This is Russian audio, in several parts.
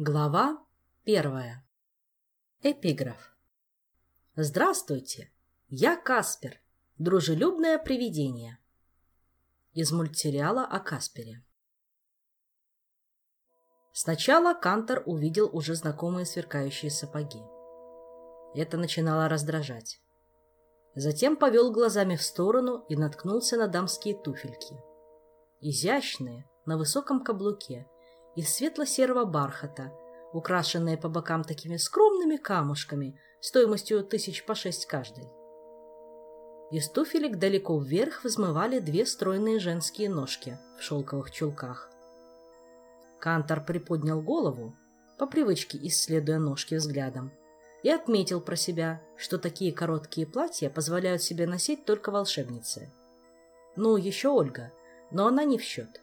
Глава первая. Эпиграф. Здравствуйте, я Каспер, дружелюбное привидение. Из мультсериала о Каспере. Сначала Кантор увидел уже знакомые сверкающие сапоги. Это начинало раздражать. Затем повел глазами в сторону и наткнулся на дамские туфельки. Изящные, на высоком каблуке, из светло-серого бархата, украшенные по бокам такими скромными камушками стоимостью тысяч по шесть каждый. Из туфелек далеко вверх взмывали две стройные женские ножки в шелковых чулках. Кантор приподнял голову, по привычке исследуя ножки взглядом, и отметил про себя, что такие короткие платья позволяют себе носить только волшебницы. Ну, еще Ольга, но она не в счет.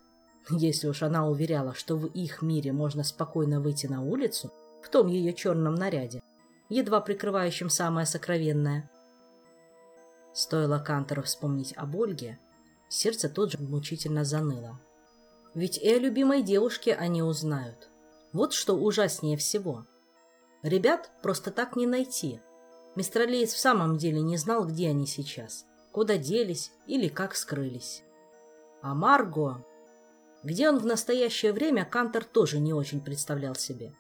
Если уж она уверяла, что в их мире можно спокойно выйти на улицу в том ее черном наряде, едва прикрывающем самое сокровенное. Стоило Кантору вспомнить об Ольге, сердце тут же мучительно заныло. Ведь и о любимой девушке они узнают. Вот что ужаснее всего. Ребят просто так не найти. Мистралиец в самом деле не знал, где они сейчас, куда делись или как скрылись. А Марго... Где он в настоящее время, Кантор тоже не очень представлял себе.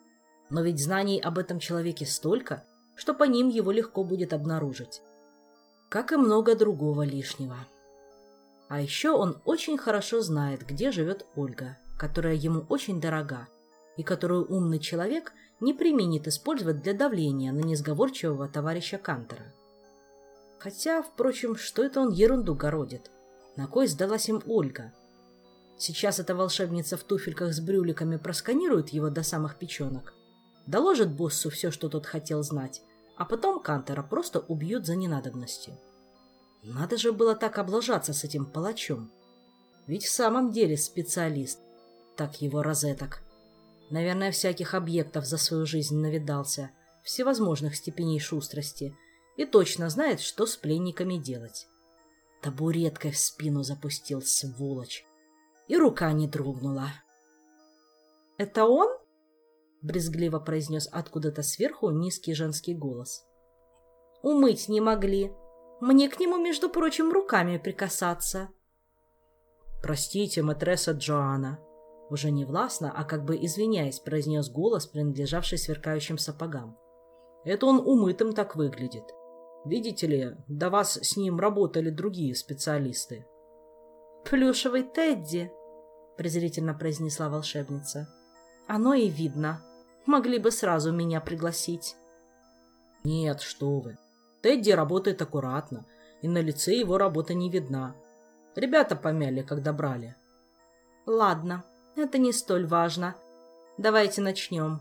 Но ведь знаний об этом человеке столько, что по ним его легко будет обнаружить. Как и много другого лишнего. А еще он очень хорошо знает, где живет Ольга, которая ему очень дорога, и которую умный человек не применит использовать для давления на несговорчивого товарища Кантера. Хотя, впрочем, что это он ерунду городит? На кой сдалась им Ольга? Сейчас эта волшебница в туфельках с брюликами просканирует его до самых печенок, доложит боссу все, что тот хотел знать, а потом Кантера просто убьют за ненадобностью. Надо же было так облажаться с этим палачом. Ведь в самом деле специалист. Так его розеток. Наверное, всяких объектов за свою жизнь навидался, всевозможных степеней шустрости, и точно знает, что с пленниками делать. Табуреткой в спину запустил, сволочь. И рука не дрогнула. «Это он?» — брезгливо произнес откуда-то сверху низкий женский голос. «Умыть не могли. Мне к нему, между прочим, руками прикасаться». «Простите, матресса Джоанна», — уже не властно, а как бы извиняясь, произнес голос, принадлежавший сверкающим сапогам. «Это он умытым так выглядит. Видите ли, до вас с ним работали другие специалисты. «Плюшевый Тедди», — презрительно произнесла волшебница. «Оно и видно. Могли бы сразу меня пригласить». «Нет, что вы. Тедди работает аккуратно, и на лице его работа не видна. Ребята помяли, когда брали». «Ладно, это не столь важно. Давайте начнем.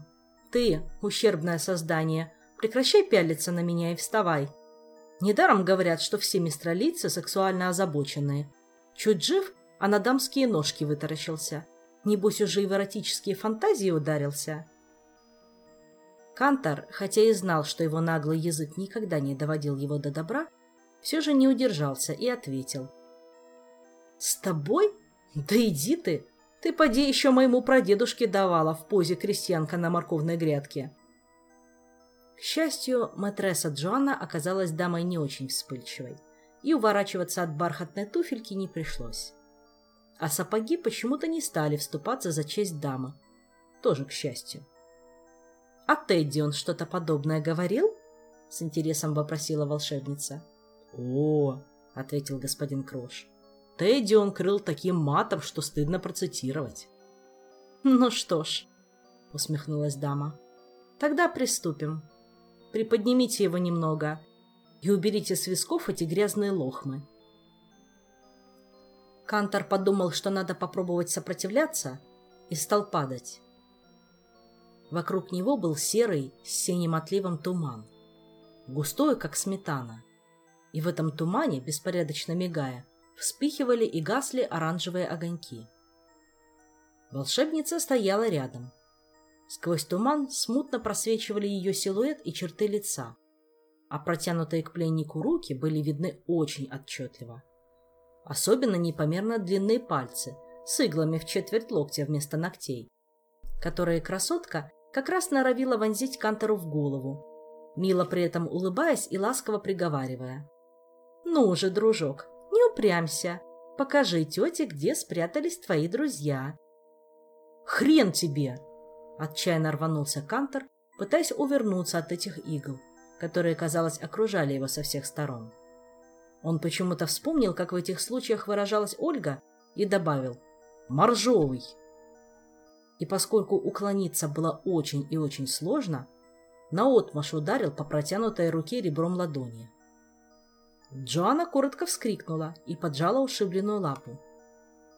Ты, ущербное создание, прекращай пялиться на меня и вставай». Недаром говорят, что все мистралийцы сексуально озабоченные. Чуть жив, а на дамские ножки вытаращился. Небось, уже и в эротические фантазии ударился. Кантор, хотя и знал, что его наглый язык никогда не доводил его до добра, все же не удержался и ответил. «С тобой? Да иди ты! Ты, поди, еще моему прадедушке давала в позе крестьянка на морковной грядке». К счастью, матресса Джоанна оказалась дамой не очень вспыльчивой, и уворачиваться от бархатной туфельки не пришлось. А сапоги почему-то не стали вступаться за честь дамы. Тоже к счастью. «А Тедди он что-то подобное говорил?» — с интересом вопросила волшебница. «О!» — ответил господин Крош. «Тедди он крыл таким матом, что стыдно процитировать». «Ну что ж», — усмехнулась дама, — «тогда приступим» приподнимите его немного и уберите с висков эти грязные лохмы. Кантор подумал, что надо попробовать сопротивляться, и стал падать. Вокруг него был серый с синим отливом туман, густой, как сметана. И в этом тумане, беспорядочно мигая, вспыхивали и гасли оранжевые огоньки. Волшебница стояла рядом — Сквозь туман смутно просвечивали ее силуэт и черты лица, а протянутые к пленнику руки были видны очень отчетливо. Особенно непомерно длинные пальцы с иглами в четверть локтя вместо ногтей, которые красотка как раз норовила вонзить Кантору в голову, мило при этом улыбаясь и ласково приговаривая. «Ну же, дружок, не упрямься. Покажи тете, где спрятались твои друзья». «Хрен тебе!» — отчаянно рванулся Кантор, пытаясь увернуться от этих игл, которые, казалось, окружали его со всех сторон. Он почему-то вспомнил, как в этих случаях выражалась Ольга, и добавил «Моржовый». И поскольку уклониться было очень и очень сложно, наотмашь ударил по протянутой руке ребром ладони. Джоанна коротко вскрикнула и поджала ушибленную лапу.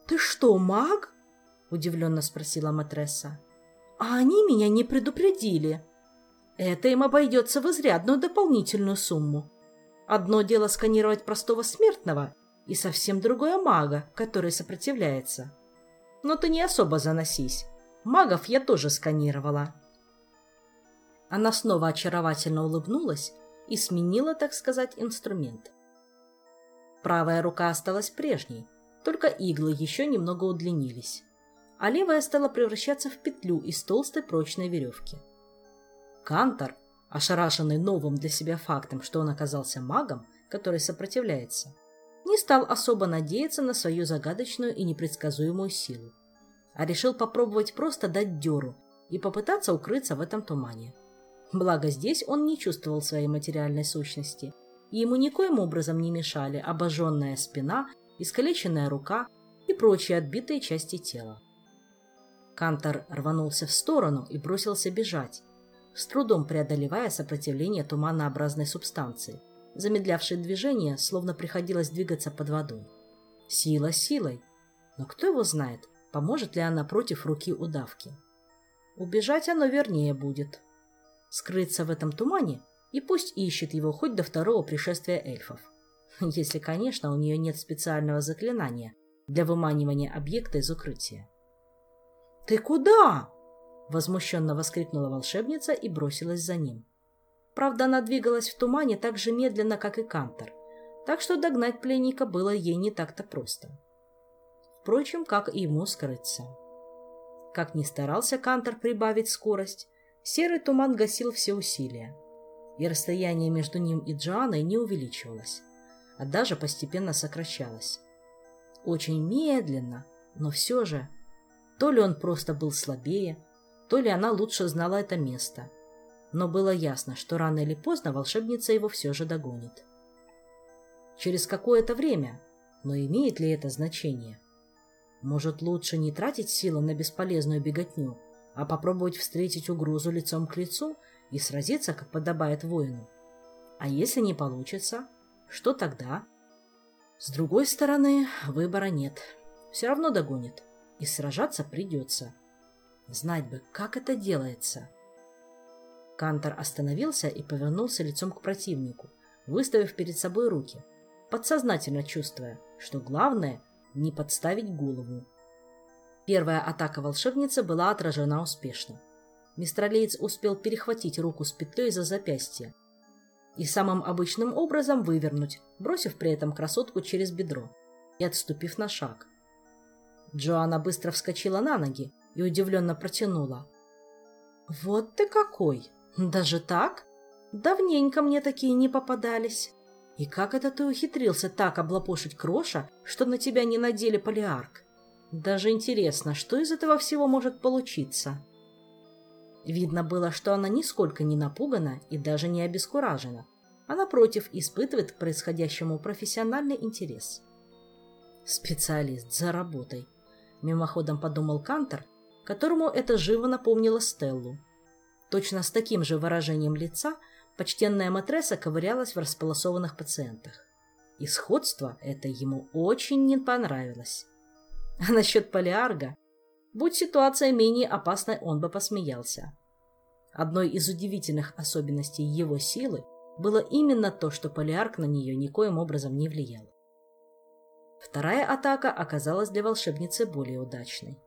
«Ты что, маг?» — удивленно спросила матресса. «А они меня не предупредили. Это им обойдется в изрядную дополнительную сумму. Одно дело сканировать простого смертного, и совсем другое мага, который сопротивляется. Но ты не особо заносись. Магов я тоже сканировала». Она снова очаровательно улыбнулась и сменила, так сказать, инструмент. Правая рука осталась прежней, только иглы еще немного удлинились, а левая стала превращаться в петлю из толстой прочной веревки. Кантор, ошарашенный новым для себя фактом, что он оказался магом, который сопротивляется, не стал особо надеяться на свою загадочную и непредсказуемую силу, а решил попробовать просто дать дёру и попытаться укрыться в этом тумане. Благо здесь он не чувствовал своей материальной сущности, и ему никоим образом не мешали обожженная спина, искалеченная рука и прочие отбитые части тела. Кантор рванулся в сторону и бросился бежать, с трудом преодолевая сопротивление туманообразной субстанции, замедлявшей движение, словно приходилось двигаться под водой. Сила силой, но кто его знает, поможет ли она против руки удавки. Убежать оно вернее будет, скрыться в этом тумане и пусть ищет его хоть до второго пришествия эльфов. Если, конечно, у нее нет специального заклинания для выманивания объекта из укрытия. «Ты куда?» — возмущенно воскликнула волшебница и бросилась за ним. Правда, она двигалась в тумане так же медленно, как и Кантор, так что догнать пленника было ей не так-то просто. Впрочем, как и ему скрыться. Как ни старался Кантор прибавить скорость, Серый туман гасил все усилия, и расстояние между ним и Джоанной не увеличивалось, а даже постепенно сокращалось. Очень медленно, но все же, то ли он просто был слабее, то ли она лучше знала это место, но было ясно, что рано или поздно волшебница его все же догонит. Через какое-то время, но имеет ли это значение? Может, лучше не тратить силы на бесполезную беготню, а попробовать встретить угрозу лицом к лицу и сразиться, как подобает воину. А если не получится, что тогда? С другой стороны, выбора нет. Все равно догонит, и сражаться придется. Знать бы, как это делается. Кантор остановился и повернулся лицом к противнику, выставив перед собой руки, подсознательно чувствуя, что главное — не подставить голову. Первая атака волшебницы была отражена успешно. Мистралеец успел перехватить руку с петлей за запястье и самым обычным образом вывернуть, бросив при этом красотку через бедро и отступив на шаг. Джоанна быстро вскочила на ноги и удивленно протянула. «Вот ты какой! Даже так? Давненько мне такие не попадались. И как это ты ухитрился так облапошить кроша, что на тебя не надели полиарк?» Даже интересно, что из этого всего может получиться. Видно было, что она нисколько не напугана и даже не обескуражена, а напротив испытывает к происходящему профессиональный интерес. «Специалист за работой», — мимоходом подумал Кантор, которому это живо напомнило Стеллу. Точно с таким же выражением лица почтенная матресса ковырялась в располосованных пациентах. И сходство это ему очень не понравилось. А насчет полиарга? Будь ситуация менее опасной, он бы посмеялся. Одной из удивительных особенностей его силы было именно то, что полиарг на нее никоим образом не влиял. Вторая атака оказалась для волшебницы более удачной.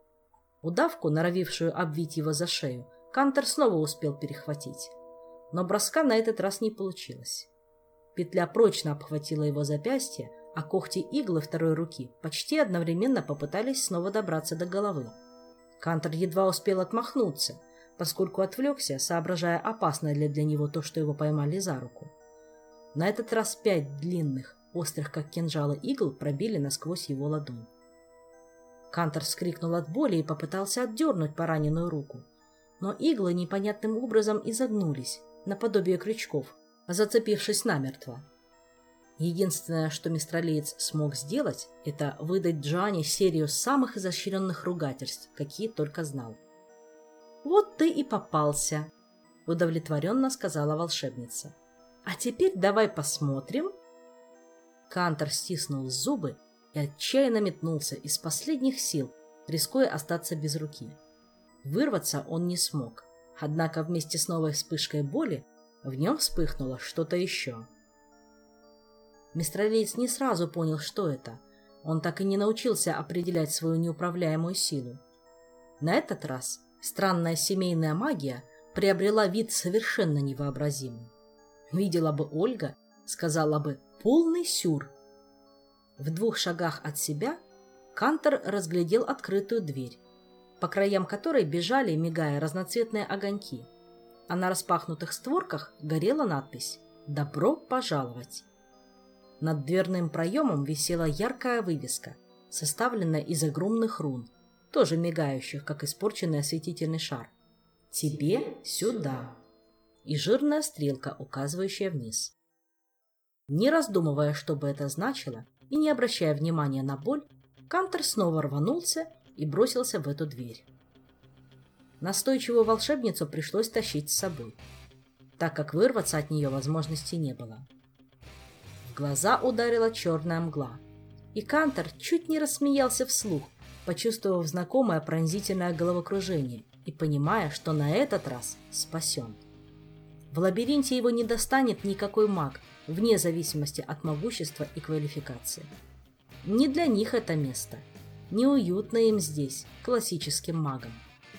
Удавку, норовившую обвить его за шею, Кантер снова успел перехватить. Но броска на этот раз не получилось. Петля прочно обхватила его запястье, а когти иглы второй руки почти одновременно попытались снова добраться до головы. Кантор едва успел отмахнуться, поскольку отвлекся, соображая опасное ли для него то, что его поймали за руку. На этот раз пять длинных, острых как кинжалы игл пробили насквозь его ладонь. Кантор вскрикнул от боли и попытался отдернуть пораненную руку. Но иглы непонятным образом изогнулись, наподобие крючков, зацепившись намертво. Единственное, что мистралиец смог сделать, это выдать Джоанне серию самых изощренных ругательств, какие только знал. «Вот ты и попался», — удовлетворенно сказала волшебница. «А теперь давай посмотрим». Кантор стиснул зубы и отчаянно метнулся из последних сил, рискуя остаться без руки. Вырваться он не смог, однако вместе с новой вспышкой боли в нем вспыхнуло что-то еще. Мистралиец не сразу понял, что это. Он так и не научился определять свою неуправляемую силу. На этот раз Странная семейная магия приобрела вид совершенно невообразимый. Видела бы Ольга, сказала бы «полный сюр». В двух шагах от себя Кантор разглядел открытую дверь, по краям которой бежали, мигая, разноцветные огоньки, а на распахнутых створках горела надпись «Добро пожаловать». Над дверным проемом висела яркая вывеска, составленная из огромных рун – тоже мигающих, как испорченный осветительный шар. «Тебе сюда!» и жирная стрелка, указывающая вниз. Не раздумывая, что бы это значило, и не обращая внимания на боль, Кантер снова рванулся и бросился в эту дверь. Настойчивую волшебницу пришлось тащить с собой, так как вырваться от нее возможности не было. В глаза ударила черная мгла, и Кантер чуть не рассмеялся вслух, почувствовав знакомое пронзительное головокружение и понимая, что на этот раз спасен. В лабиринте его не достанет никакой маг, вне зависимости от могущества и квалификации. Не для них это место. Неуютно им здесь, классическим магам.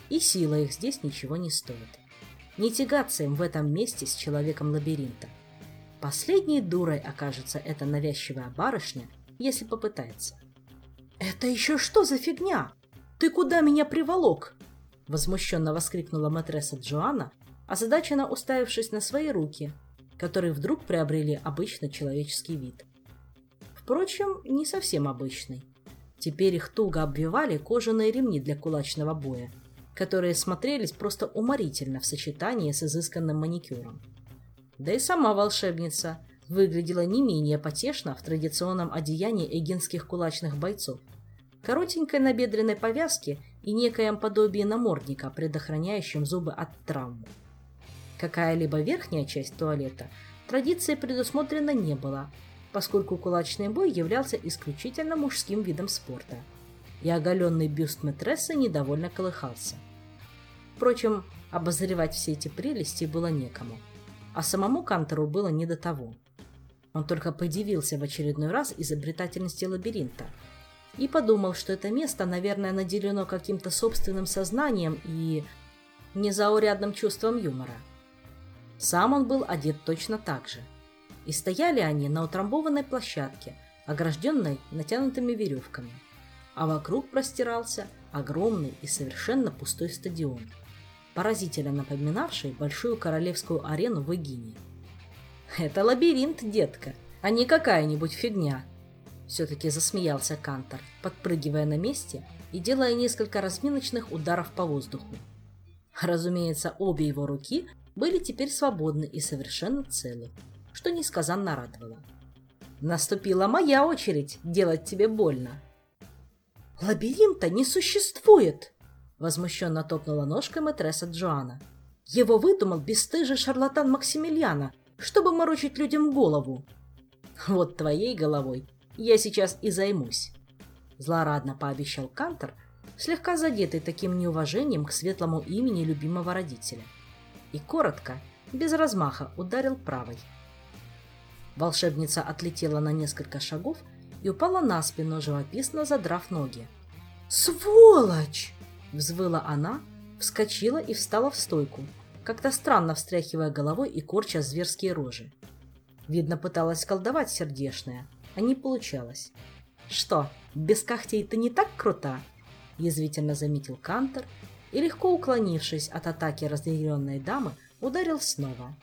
И сила их здесь ничего не стоит. Не тягаться им в этом месте с человеком лабиринта. Последней дурой окажется эта навязчивая барышня, если попытается. «Это еще что за фигня? Ты куда меня приволок?» Возмущенно воскликнула матресса Джоанна, озадаченно уставившись на свои руки, которые вдруг приобрели обычный человеческий вид. Впрочем, не совсем обычный. Теперь их туго обвивали кожаные ремни для кулачного боя, которые смотрелись просто уморительно в сочетании с изысканным маникюром. Да и сама волшебница выглядела не менее потешно в традиционном одеянии эгинских кулачных бойцов коротенькой набедренной повязке и некоем подобии намордника, предохраняющим зубы от травм. Какая-либо верхняя часть туалета традиции предусмотрена не было, поскольку кулачный бой являлся исключительно мужским видом спорта, и оголенный бюст матрессы недовольно колыхался. Впрочем, обозревать все эти прелести было некому, а самому Кантору было не до того. Он только подивился в очередной раз изобретательности лабиринта – и подумал, что это место, наверное, наделено каким-то собственным сознанием и незаурядным чувством юмора. Сам он был одет точно так же. И стояли они на утрамбованной площадке, огражденной натянутыми веревками. А вокруг простирался огромный и совершенно пустой стадион, поразительно напоминавший большую королевскую арену в Эгине. «Это лабиринт, детка, а не какая-нибудь фигня», все-таки засмеялся Кантор, подпрыгивая на месте и делая несколько разминочных ударов по воздуху. Разумеется, обе его руки были теперь свободны и совершенно целы, что несказанно радовало. Наступила моя очередь делать тебе больно. «Лабиринта не существует!» Возмущенно топнула ножкой матресса Джоанна. «Его выдумал бесстыжий шарлатан Максимилиана, чтобы морочить людям голову». «Вот твоей головой я сейчас и займусь», — злорадно пообещал Кантор, слегка задетый таким неуважением к светлому имени любимого родителя. И коротко, без размаха, ударил правой. Волшебница отлетела на несколько шагов и упала на спину, живописно задрав ноги. «Сволочь!» — взвыла она, вскочила и встала в стойку, как-то странно встряхивая головой и корча зверские рожи. Видно, пыталась колдовать сердешная — а не получалось. «Что, без когтей ты не так крута?» – язвительно заметил Кантор и, легко уклонившись от атаки разъяренной дамы, ударил снова.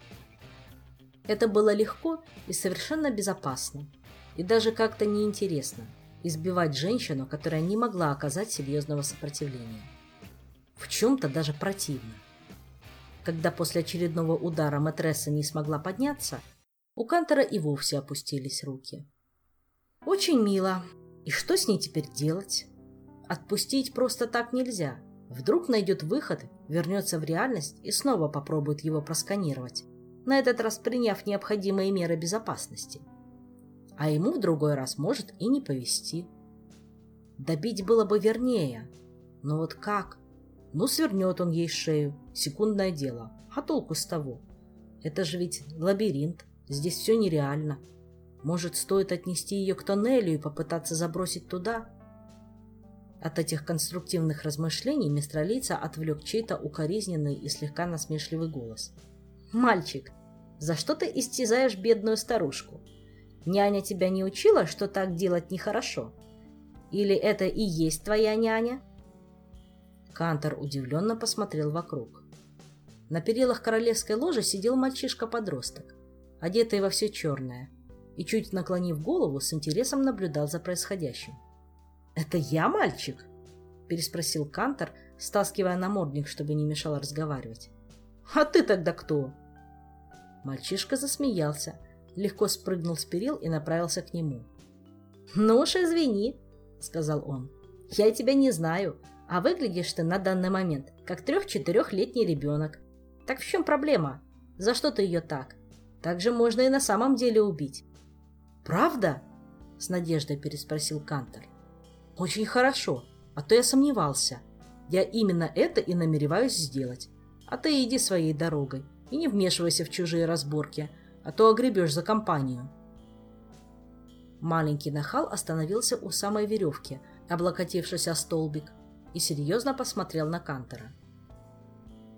Это было легко и совершенно безопасно, и даже как-то неинтересно избивать женщину, которая не могла оказать серьезного сопротивления. В чем-то даже противно. Когда после очередного удара матресса не смогла подняться, у Кантера и вовсе опустились руки. Очень мило. И что с ней теперь делать? Отпустить просто так нельзя. Вдруг найдет выход, вернется в реальность и снова попробует его просканировать, на этот раз приняв необходимые меры безопасности. А ему в другой раз может и не повезти. Добить было бы вернее. Но вот как? Ну, свернет он ей шею. Секундное дело. А толку с того? Это же ведь лабиринт. Здесь все нереально. Может, стоит отнести ее к тоннелю и попытаться забросить туда? От этих конструктивных размышлений мистралийца отвлек чей-то укоризненный и слегка насмешливый голос. «Мальчик, за что ты истязаешь бедную старушку? Няня тебя не учила, что так делать нехорошо? Или это и есть твоя няня?» Кантор удивленно посмотрел вокруг. На перилах королевской ложи сидел мальчишка-подросток, одетый во все черное, и, чуть наклонив голову, с интересом наблюдал за происходящим. «Это я мальчик?» – переспросил Кантор, стаскивая намордник, чтобы не мешал разговаривать. «А ты тогда кто?» Мальчишка засмеялся, легко спрыгнул с перил и направился к нему. «Ну уж извини», — сказал он. «Я тебя не знаю, а выглядишь ты на данный момент как трех-четырехлетний ребенок. Так в чем проблема? За что ты ее так? Так же можно и на самом деле убить. «Правда?» — с надеждой переспросил Кантор. «Очень хорошо, а то я сомневался. Я именно это и намереваюсь сделать. А ты иди своей дорогой и не вмешивайся в чужие разборки, а то огребешь за компанию». Маленький нахал остановился у самой веревки, облокотившись о столбик, и серьезно посмотрел на Кантора.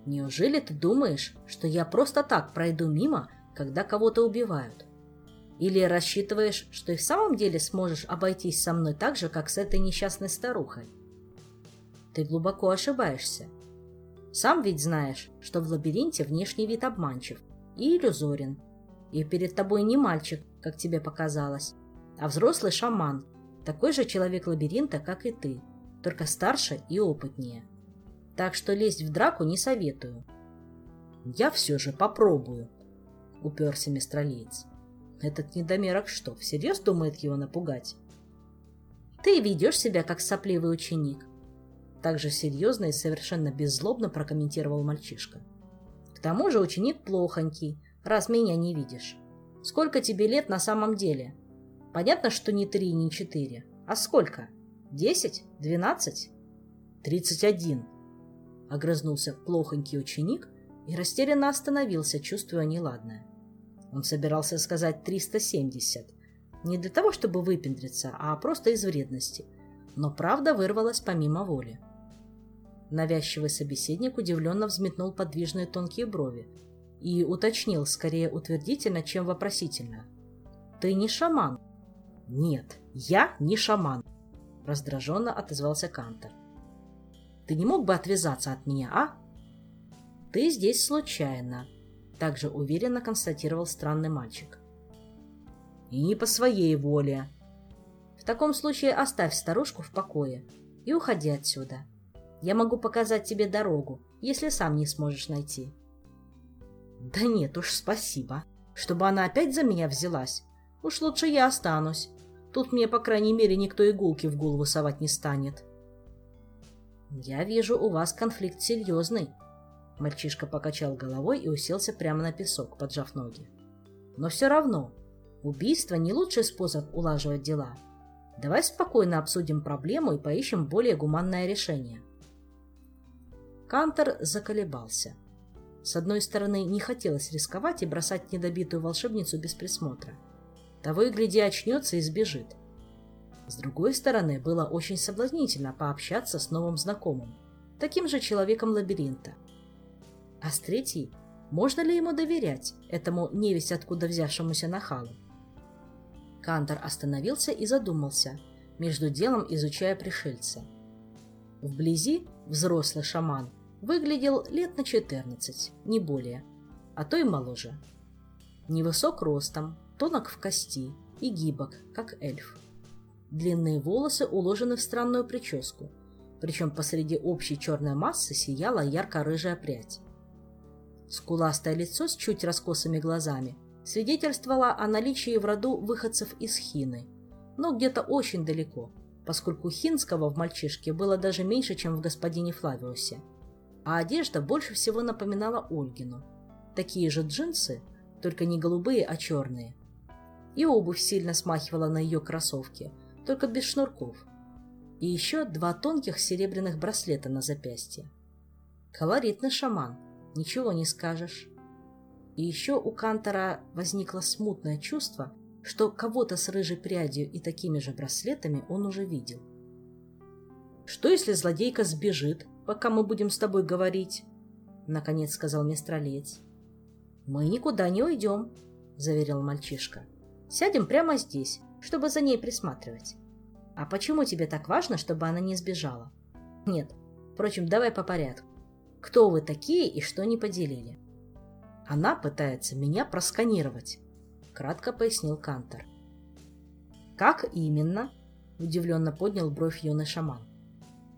«Неужели ты думаешь, что я просто так пройду мимо, когда кого-то убивают? Или рассчитываешь, что и в самом деле сможешь обойтись со мной так же, как с этой несчастной старухой? Ты глубоко ошибаешься. Сам ведь знаешь, что в лабиринте внешний вид обманчив и иллюзорен. И перед тобой не мальчик, как тебе показалось, а взрослый шаман, такой же человек лабиринта, как и ты, только старше и опытнее. Так что лезть в драку не советую. Я все же попробую, уперся мистралиец. Этот недомерок что, всерьез думает его напугать? Ты ведешь себя как сопливый ученик. Также серьезно и совершенно беззлобно прокомментировал мальчишка. К тому же ученик плохонький, раз меня не видишь. Сколько тебе лет на самом деле? Понятно, что не три, не четыре. А сколько? Десять? Двенадцать? Тридцать один. Огрызнулся плохонький ученик и растерянно остановился, чувствуя неладное. Он собирался сказать 370. Не для того, чтобы выпендриться, а просто из вредности. Но правда вырвалась помимо воли. Навязчивый собеседник удивленно взметнул подвижные тонкие брови и уточнил скорее утвердительно, чем вопросительно. «Ты не шаман?» «Нет, я не шаман», — раздраженно отозвался Кантер. «Ты не мог бы отвязаться от меня, а?» «Ты здесь случайно», также уверенно констатировал странный мальчик. И не по своей воле. В таком случае оставь старушку в покое и уходи отсюда. Я могу показать тебе дорогу, если сам не сможешь найти. Да нет уж, спасибо. Чтобы она опять за меня взялась. Уж лучше я останусь. Тут мне, по крайней мере, никто иголки в голову совать не станет. Я вижу, у вас конфликт серьезный, Мальчишка покачал головой и уселся прямо на песок, поджав ноги. Но все равно, убийство не лучший способ улаживать дела. Давай спокойно обсудим проблему и поищем более гуманное решение. Кантер заколебался. С одной стороны, не хотелось рисковать и бросать недобитую волшебницу без присмотра. Того и гляди очнется и сбежит. С другой стороны, было очень соблазнительно пообщаться с новым знакомым, таким же человеком лабиринта – а с третьей, можно ли ему доверять, этому невесть откуда взявшемуся нахалу? Кантор остановился и задумался, между делом изучая пришельца. Вблизи взрослый шаман выглядел лет на 14, не более, а то и моложе. Невысок ростом, тонок в кости и гибок, как эльф. Длинные волосы уложены в странную прическу, причем посреди общей черной массы сияла ярко-рыжая прядь. Скуластое лицо с чуть раскосыми глазами свидетельствовало о наличии в роду выходцев из Хины, но где-то очень далеко, поскольку хинского в мальчишке было даже меньше, чем в господине Флавиусе. А одежда больше всего напоминала Ольгину. Такие же джинсы, только не голубые, а черные. И обувь сильно смахивала на ее кроссовки, только без шнурков. И еще два тонких серебряных браслета на запястье. Колоритный шаман, ничего не скажешь. И еще у Кантора возникло смутное чувство, что кого-то с рыжей прядью и такими же браслетами он уже видел. «Что, если злодейка сбежит, пока мы будем с тобой говорить?» — наконец сказал мистралец. «Мы никуда не уйдем», — заверил мальчишка. «Сядем прямо здесь, чтобы за ней присматривать. А почему тебе так важно, чтобы она не сбежала?» «Нет. Впрочем, давай по порядку. Кто вы такие и что не поделили?» «Она пытается меня просканировать», — кратко пояснил Кантор. «Как именно?» — удивленно поднял бровь юный шаман.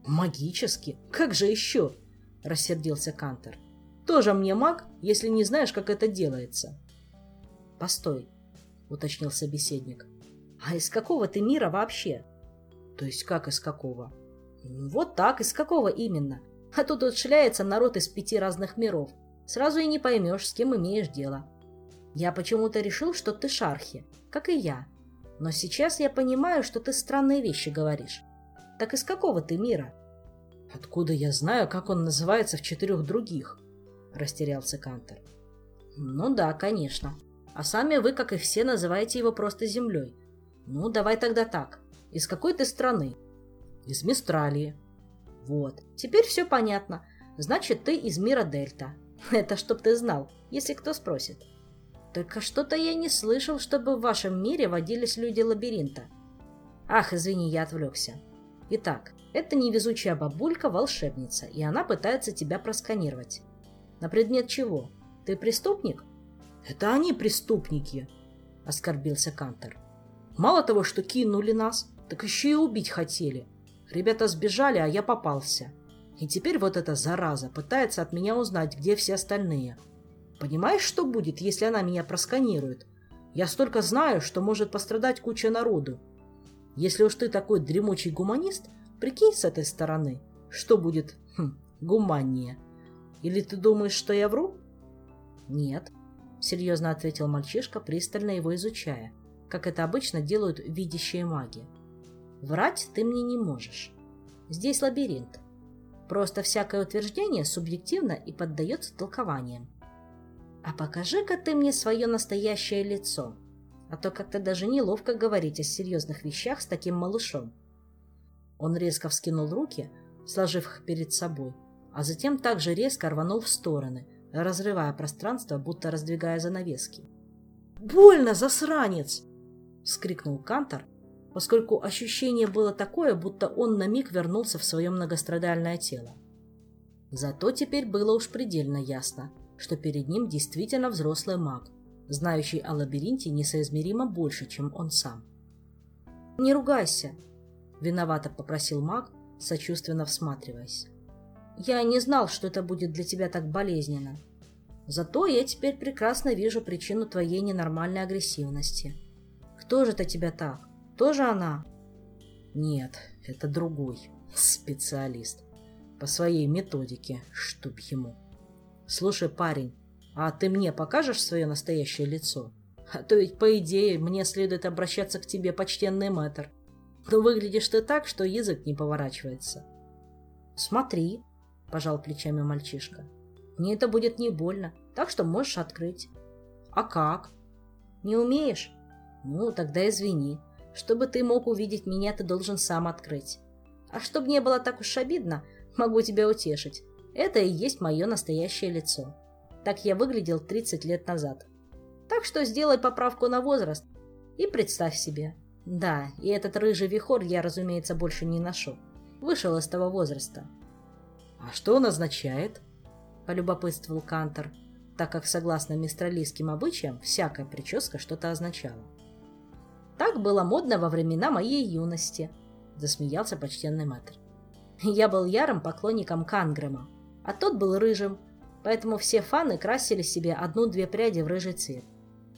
«Магически? Как же еще?» — рассердился Кантор. «Тоже мне маг, если не знаешь, как это делается». «Постой», — уточнил собеседник. «А из какого ты мира вообще?» «То есть как из какого?» «Вот так, из какого именно? А тут вот шляется народ из пяти разных миров. Сразу и не поймешь, с кем имеешь дело». Я почему-то решил, что ты шархи, как и я. Но сейчас я понимаю, что ты странные вещи говоришь. Так из какого ты мира? Откуда я знаю, как он называется в четырех других? Растерялся Кантер. Ну да, конечно. А сами вы, как и все, называете его просто землей. Ну, давай тогда так. Из какой ты страны? Из Мистралии. Вот. Теперь все понятно. Значит, ты из мира Дельта. Это чтоб ты знал, если кто спросит. Только что-то я не слышал, чтобы в вашем мире водились люди лабиринта. Ах, извини, я отвлекся. Итак, это невезучая бабулька волшебница, и она пытается тебя просканировать. На предмет чего? Ты преступник? Это они преступники, оскорбился Кантер. Мало того, что кинули нас, так еще и убить хотели. Ребята сбежали, а я попался. И теперь вот эта зараза пытается от меня узнать, где все остальные. Понимаешь, что будет, если она меня просканирует? Я столько знаю, что может пострадать куча народу. Если уж ты такой дремучий гуманист, прикинь с этой стороны, что будет хм, гуманнее. Или ты думаешь, что я вру? Нет, серьезно ответил мальчишка, пристально его изучая, как это обычно делают видящие маги. Врать ты мне не можешь. Здесь лабиринт. Просто всякое утверждение субъективно и поддается толкованиям. «А покажи-ка ты мне свое настоящее лицо, а то как-то даже неловко говорить о серьезных вещах с таким малышом». Он резко вскинул руки, сложив их перед собой, а затем также резко рванул в стороны, разрывая пространство, будто раздвигая занавески. «Больно, засранец!» — вскрикнул Кантор, поскольку ощущение было такое, будто он на миг вернулся в свое многострадальное тело. Зато теперь было уж предельно ясно, что перед ним действительно взрослый маг, знающий о лабиринте несоизмеримо больше, чем он сам. «Не ругайся», — виновато попросил маг, сочувственно всматриваясь. «Я не знал, что это будет для тебя так болезненно. Зато я теперь прекрасно вижу причину твоей ненормальной агрессивности. Кто же это тебя так? Тоже она?» «Нет, это другой специалист. По своей методике, чтоб ему». «Слушай, парень, а ты мне покажешь свое настоящее лицо? А то ведь, по идее, мне следует обращаться к тебе, почтенный мэтр. Но выглядишь ты так, что язык не поворачивается». «Смотри», — пожал плечами мальчишка. «Мне это будет не больно, так что можешь открыть». «А как?» «Не умеешь?» «Ну, тогда извини. Чтобы ты мог увидеть меня, ты должен сам открыть. А чтобы не было так уж обидно, могу тебя утешить. Это и есть мое настоящее лицо. Так я выглядел 30 лет назад. Так что сделай поправку на возраст и представь себе. Да, и этот рыжий вихор я, разумеется, больше не ношу. Вышел из того возраста. А что он означает? Полюбопытствовал Кантор, так как, согласно мистралийским обычаям, всякая прическа что-то означала. Так было модно во времена моей юности, засмеялся почтенный мэтр. Я был ярым поклонником Кангрема, а тот был рыжим, поэтому все фаны красили себе одну-две пряди в рыжий цвет.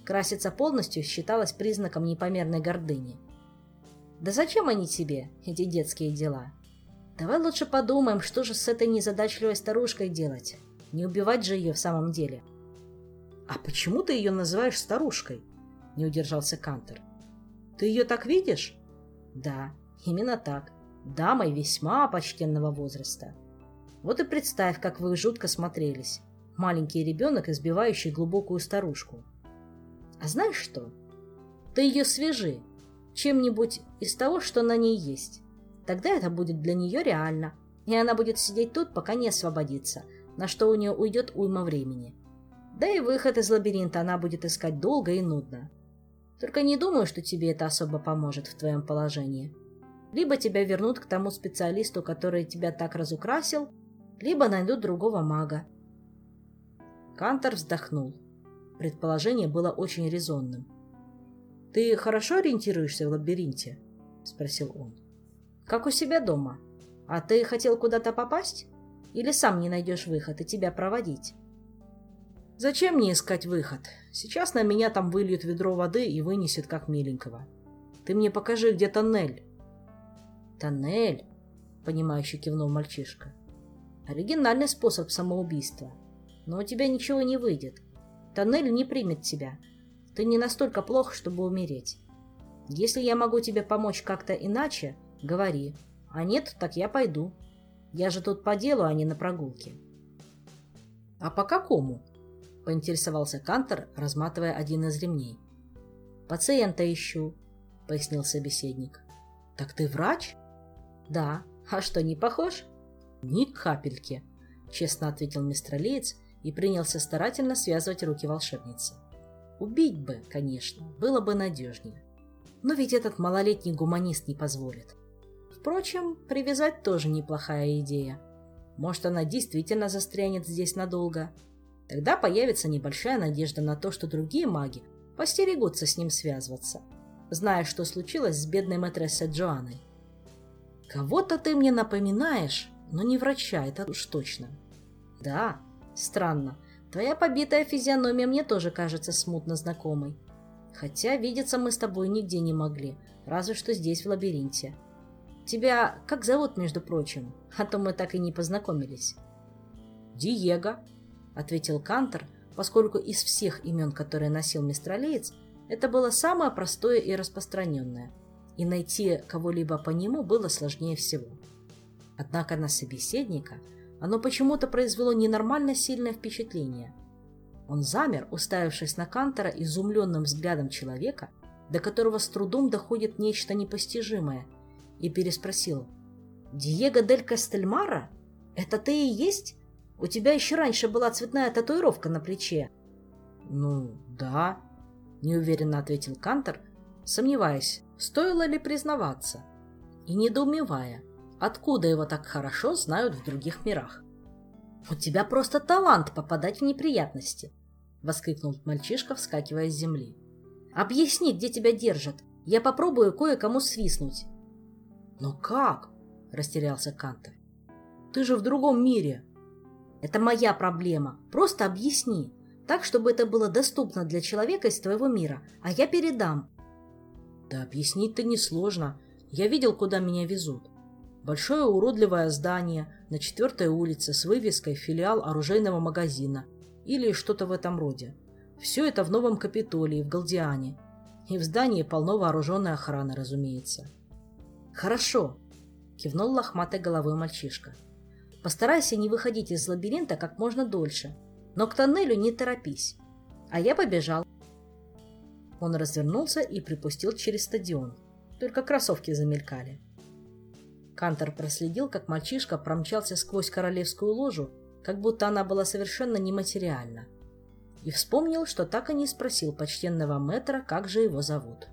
Краситься полностью считалось признаком непомерной гордыни. Да зачем они тебе, эти детские дела? Давай лучше подумаем, что же с этой незадачливой старушкой делать. Не убивать же ее в самом деле. А почему ты ее называешь старушкой? Не удержался Кантер. Ты ее так видишь? Да, именно так. Дамой весьма почтенного возраста. Вот и представь, как вы жутко смотрелись. Маленький ребенок, избивающий глубокую старушку. А знаешь что? Ты ее свяжи чем-нибудь из того, что на ней есть. Тогда это будет для нее реально, и она будет сидеть тут, пока не освободится, на что у нее уйдет уйма времени. Да и выход из лабиринта она будет искать долго и нудно. Только не думаю, что тебе это особо поможет в твоем положении. Либо тебя вернут к тому специалисту, который тебя так разукрасил, либо найдут другого мага. Кантор вздохнул. Предположение было очень резонным. «Ты хорошо ориентируешься в лабиринте?» — спросил он. «Как у себя дома. А ты хотел куда-то попасть? Или сам не найдешь выход и тебя проводить?» «Зачем мне искать выход? Сейчас на меня там выльют ведро воды и вынесет как миленького. Ты мне покажи, где тоннель». «Тоннель?» — понимающе кивнул мальчишка. «Оригинальный способ самоубийства. Но у тебя ничего не выйдет. Тоннель не примет тебя. Ты не настолько плох, чтобы умереть. Если я могу тебе помочь как-то иначе, говори. А нет, так я пойду. Я же тут по делу, а не на прогулке». «А по какому?» — поинтересовался Кантор, разматывая один из ремней. «Пациента ищу», — пояснил собеседник. «Так ты врач?» «Да. А что, не похож?» «Ни капельки», — честно ответил мистер Леец и принялся старательно связывать руки волшебницы. Убить бы, конечно, было бы надежнее. Но ведь этот малолетний гуманист не позволит. Впрочем, привязать тоже неплохая идея. Может, она действительно застрянет здесь надолго, Тогда появится небольшая надежда на то, что другие маги постерегутся с ним связываться, зная, что случилось с бедной матрессой Джоанной. Кого-то ты мне напоминаешь, но не врача, это уж точно. Да, странно. Твоя побитая физиономия мне тоже кажется смутно знакомой. Хотя видеться мы с тобой нигде не могли, разве что здесь, в лабиринте. Тебя как зовут, между прочим? А то мы так и не познакомились. Диего, — ответил Кантор, поскольку из всех имен, которые носил мистралеец, это было самое простое и распространенное, и найти кого-либо по нему было сложнее всего. Однако на собеседника оно почему-то произвело ненормально сильное впечатление. Он замер, уставившись на Кантора изумленным взглядом человека, до которого с трудом доходит нечто непостижимое, и переспросил. «Диего дель Кастельмара? Это ты и есть у тебя еще раньше была цветная татуировка на плече. Ну, да, неуверенно ответил Кантор, сомневаясь, стоило ли признаваться, и недоумевая, откуда его так хорошо знают в других мирах. «У тебя просто талант попадать в неприятности!» — воскликнул мальчишка, вскакивая с земли. «Объясни, где тебя держат. Я попробую кое-кому свистнуть». «Но как?» — растерялся Кантер. «Ты же в другом мире!» Это моя проблема. Просто объясни. Так, чтобы это было доступно для человека из твоего мира, а я передам. Да объяснить-то несложно. Я видел, куда меня везут. Большое уродливое здание на четвертой улице с вывеской «Филиал оружейного магазина» или что-то в этом роде. Все это в Новом Капитолии, в Галдиане. И в здании полно вооруженной охраны, разумеется. «Хорошо», — кивнул лохматой головой мальчишка. Постарайся не выходить из лабиринта как можно дольше, но к тоннелю не торопись. А я побежал. Он развернулся и припустил через стадион. Только кроссовки замелькали. Кантор проследил, как мальчишка промчался сквозь королевскую ложу, как будто она была совершенно нематериальна. И вспомнил, что так и не спросил почтенного мэтра, как же его зовут.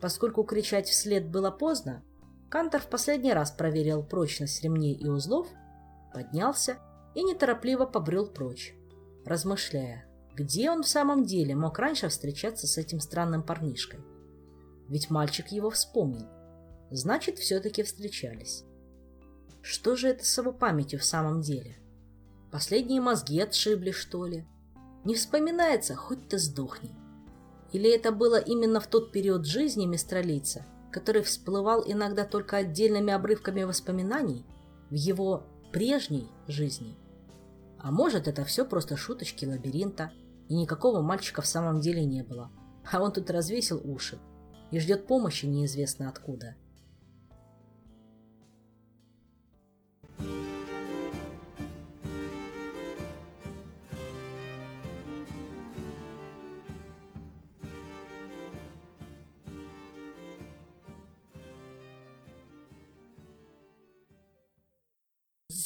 Поскольку кричать вслед было поздно, Кантор в последний раз проверил прочность ремней и узлов, поднялся и неторопливо побрел прочь, размышляя, где он в самом деле мог раньше встречаться с этим странным парнишкой. Ведь мальчик его вспомнил. Значит, все-таки встречались. Что же это с его памятью в самом деле? Последние мозги отшибли, что ли? Не вспоминается, хоть ты сдохни. Или это было именно в тот период жизни мистралийца, который всплывал иногда только отдельными обрывками воспоминаний в его прежней жизни? А может, это все просто шуточки лабиринта, и никакого мальчика в самом деле не было, а он тут развесил уши и ждет помощи неизвестно откуда.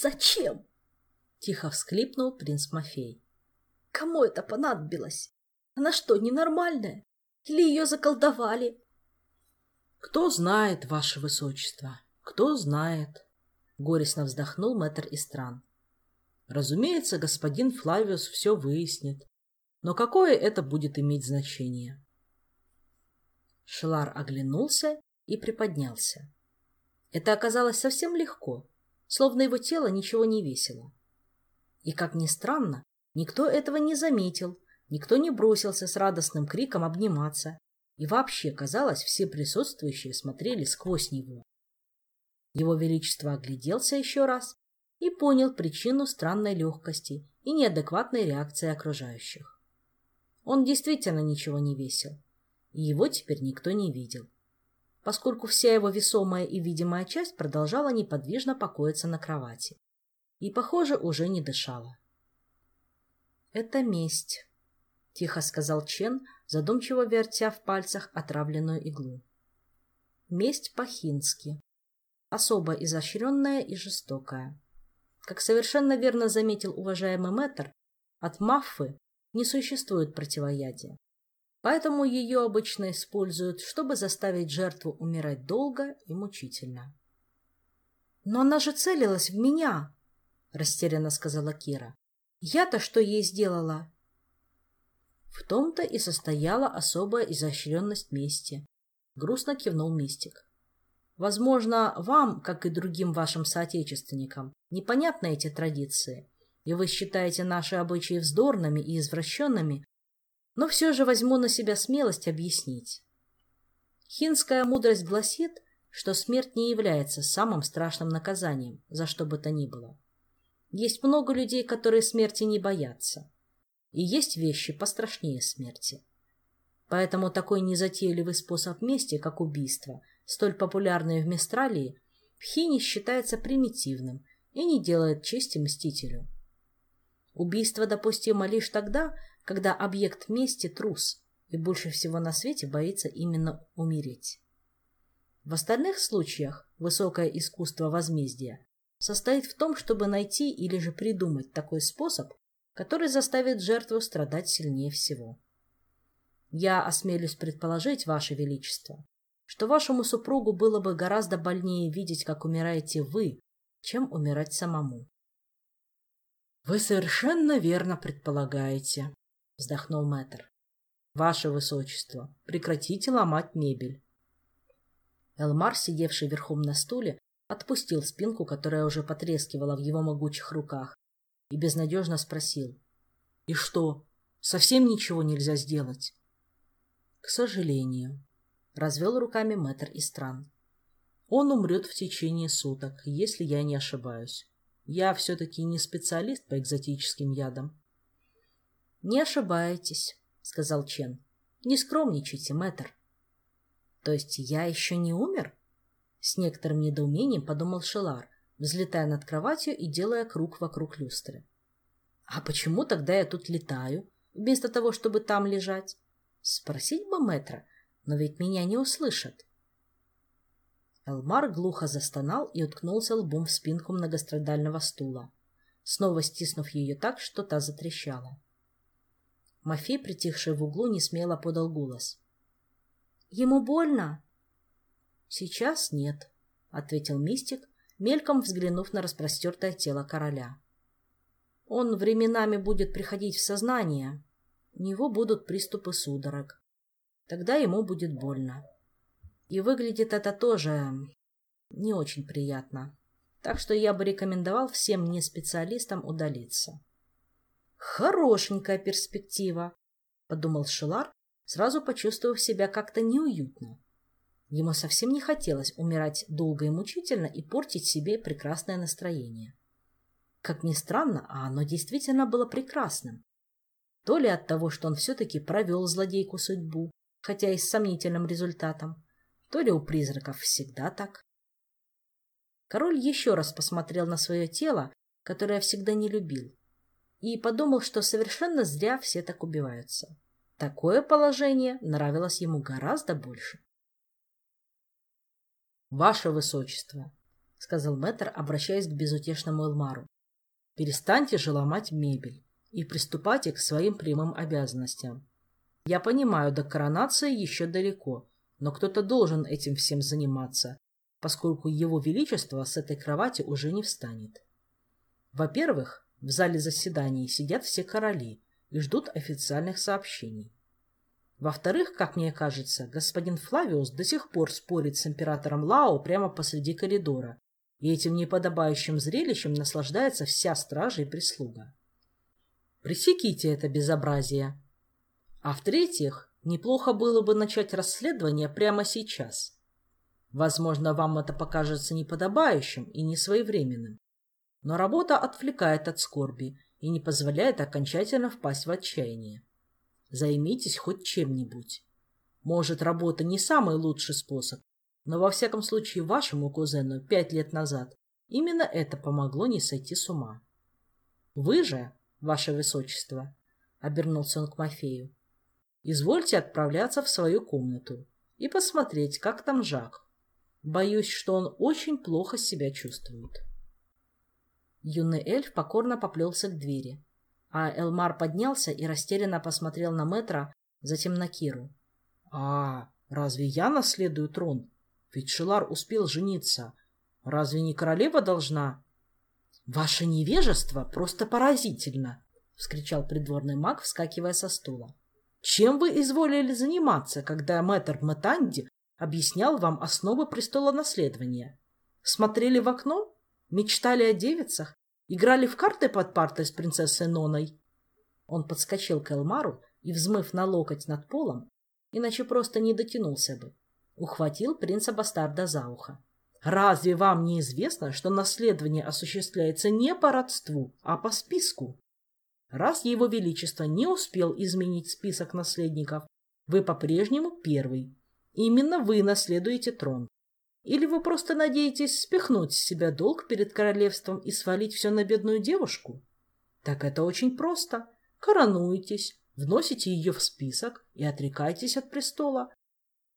«Зачем?» — тихо всклипнул принц Мафей. «Кому это понадобилось? Она что, ненормальная? Или ее заколдовали?» «Кто знает, ваше высочество, кто знает?» — горестно вздохнул мэтр Истран. «Разумеется, господин Флавиус все выяснит. Но какое это будет иметь значение?» Шелар оглянулся и приподнялся. Это оказалось совсем легко словно его тело ничего не весило. И, как ни странно, никто этого не заметил, никто не бросился с радостным криком обниматься, и вообще, казалось, все присутствующие смотрели сквозь него. Его Величество огляделся еще раз и понял причину странной легкости и неадекватной реакции окружающих. Он действительно ничего не весил, и его теперь никто не видел поскольку вся его весомая и видимая часть продолжала неподвижно покоиться на кровати. И, похоже, уже не дышала. «Это месть», — тихо сказал Чен, задумчиво вертя в пальцах отравленную иглу. «Месть по-хински. Особо изощренная и жестокая. Как совершенно верно заметил уважаемый мэтр, от маффы не существует противоядия. Поэтому ее обычно используют, чтобы заставить жертву умирать долго и мучительно. «Но она же целилась в меня!» — растерянно сказала Кира. «Я-то что ей сделала?» В том-то и состояла особая изощренность мести. Грустно кивнул мистик. Возможно, вам, как и другим вашим соотечественникам, непонятны эти традиции, и вы считаете наши обычаи вздорными и извращенными, но все же возьму на себя смелость объяснить. Хинская мудрость гласит, что смерть не является самым страшным наказанием, за что бы то ни было. Есть много людей, которые смерти не боятся. И есть вещи пострашнее смерти. Поэтому такой незатейливый способ мести, как убийство, столь популярный в Мистралии, в Хине считается примитивным и не делает чести мстителю. Убийство допустимо лишь тогда, когда объект мести трус и больше всего на свете боится именно умереть. В остальных случаях высокое искусство возмездия состоит в том, чтобы найти или же придумать такой способ, который заставит жертву страдать сильнее всего. Я осмелюсь предположить, Ваше Величество, что вашему супругу было бы гораздо больнее видеть, как умираете вы, чем умирать самому. — Вы совершенно верно предполагаете, вздохнул мэтр. Ваше высочество, прекратите ломать мебель. Элмар, сидевший верхом на стуле, отпустил спинку, которая уже потрескивала в его могучих руках, и безнадежно спросил. — И что, совсем ничего нельзя сделать? — К сожалению, — развел руками мэтр Истран. — Он умрет в течение суток, если я не ошибаюсь. Я все-таки не специалист по экзотическим ядам. — Не ошибаетесь, — сказал Чен. — Не скромничайте, мэтр. — То есть я еще не умер? С некоторым недоумением подумал Шелар, взлетая над кроватью и делая круг вокруг люстры. — А почему тогда я тут летаю, вместо того, чтобы там лежать? Спросить бы мэтра, но ведь меня не услышат. Элмар глухо застонал и уткнулся лбом в спинку многострадального стула, снова стиснув ее так, что та затрещала. Мафей, притихший в углу, не смело подал голос. — Ему больно? — Сейчас нет, — ответил мистик, мельком взглянув на распростертое тело короля. Он временами будет приходить в сознание, у него будут приступы судорог. Тогда ему будет больно. И выглядит это тоже не очень приятно. Так что я бы рекомендовал всем не специалистам удалиться. Хорошенькая перспектива, подумал Шилар, сразу почувствовав себя как-то неуютно. Ему совсем не хотелось умирать долго и мучительно и портить себе прекрасное настроение. Как ни странно, а оно действительно было прекрасным. То ли от того, что он все-таки провел злодейку судьбу, хотя и с сомнительным результатом, то ли у призраков всегда так. Король еще раз посмотрел на свое тело, которое всегда не любил, и подумал, что совершенно зря все так убиваются. Такое положение нравилось ему гораздо больше. «Ваше Высочество», — сказал мэтр, обращаясь к безутешному Элмару, — «перестаньте же ломать мебель и приступайте к своим прямым обязанностям. Я понимаю, до коронации еще далеко, но кто-то должен этим всем заниматься, поскольку его величество с этой кровати уже не встанет. Во-первых, в зале заседаний сидят все короли и ждут официальных сообщений. Во-вторых, как мне кажется, господин Флавиус до сих пор спорит с императором Лао прямо посреди коридора, и этим неподобающим зрелищем наслаждается вся стража и прислуга. Пресеките это безобразие. А в-третьих, неплохо было бы начать расследование прямо сейчас. Возможно, вам это покажется неподобающим и несвоевременным. Но работа отвлекает от скорби и не позволяет окончательно впасть в отчаяние. Займитесь хоть чем-нибудь. Может, работа не самый лучший способ, но во всяком случае вашему кузену пять лет назад именно это помогло не сойти с ума. Вы же, ваше высочество, — обернулся он к Мафею, — извольте отправляться в свою комнату и посмотреть, как там Жак. Боюсь, что он очень плохо себя чувствует. Юный эльф покорно поплелся к двери, а Элмар поднялся и растерянно посмотрел на Метра, затем на Киру. — А, разве я наследую трон? Ведь Шилар успел жениться. Разве не королева должна? — Ваше невежество просто поразительно! — вскричал придворный маг, вскакивая со стула. — Чем вы изволили заниматься, когда мэтр Матанди объяснял вам основы престола наследования. Смотрели в окно? Мечтали о девицах? Играли в карты под партой с принцессой Ноной? Он подскочил к Элмару и, взмыв на локоть над полом, иначе просто не дотянулся бы, ухватил принца Бастарда за ухо. «Разве вам не известно, что наследование осуществляется не по родству, а по списку? Раз его величество не успел изменить список наследников, вы по-прежнему первый, Именно вы наследуете трон. Или вы просто надеетесь спихнуть с себя долг перед королевством и свалить все на бедную девушку? Так это очень просто. Коронуйтесь, вносите ее в список и отрекайтесь от престола.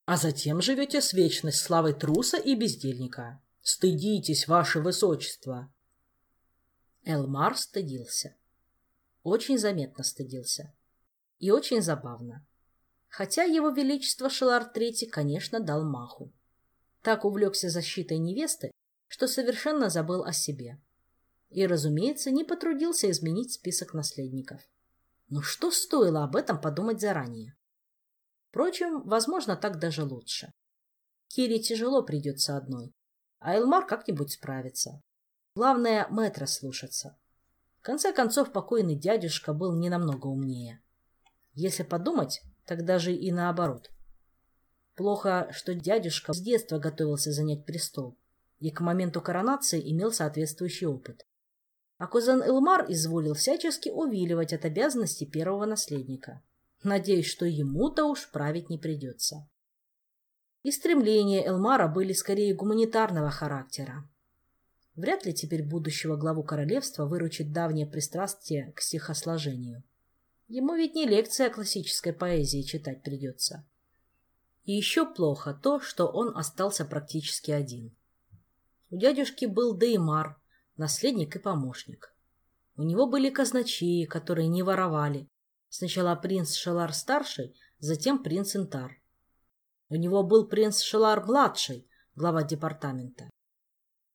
А затем живете с вечной славой труса и бездельника. Стыдитесь, ваше высочество. Элмар стыдился. Очень заметно стыдился. И очень забавно хотя его величество Шелар III, конечно, дал маху. Так увлекся защитой невесты, что совершенно забыл о себе. И, разумеется, не потрудился изменить список наследников. Но что стоило об этом подумать заранее? Впрочем, возможно, так даже лучше. Кире тяжело придется одной, а Элмар как-нибудь справится. Главное, мэтра слушаться. В конце концов, покойный дядюшка был не намного умнее. Если подумать, так даже и наоборот. Плохо, что дядюшка с детства готовился занять престол и к моменту коронации имел соответствующий опыт. А кузен Элмар изволил всячески увиливать от обязанностей первого наследника. Надеюсь, что ему-то уж править не придется. И стремления Элмара были скорее гуманитарного характера. Вряд ли теперь будущего главу королевства выручит давнее пристрастие к стихосложению. Ему ведь не лекция классической поэзии читать придется. И еще плохо то, что он остался практически один. У дядюшки был Деймар, наследник и помощник. У него были казначеи, которые не воровали. Сначала принц Шелар-старший, затем принц Интар. У него был принц Шелар-младший, глава департамента.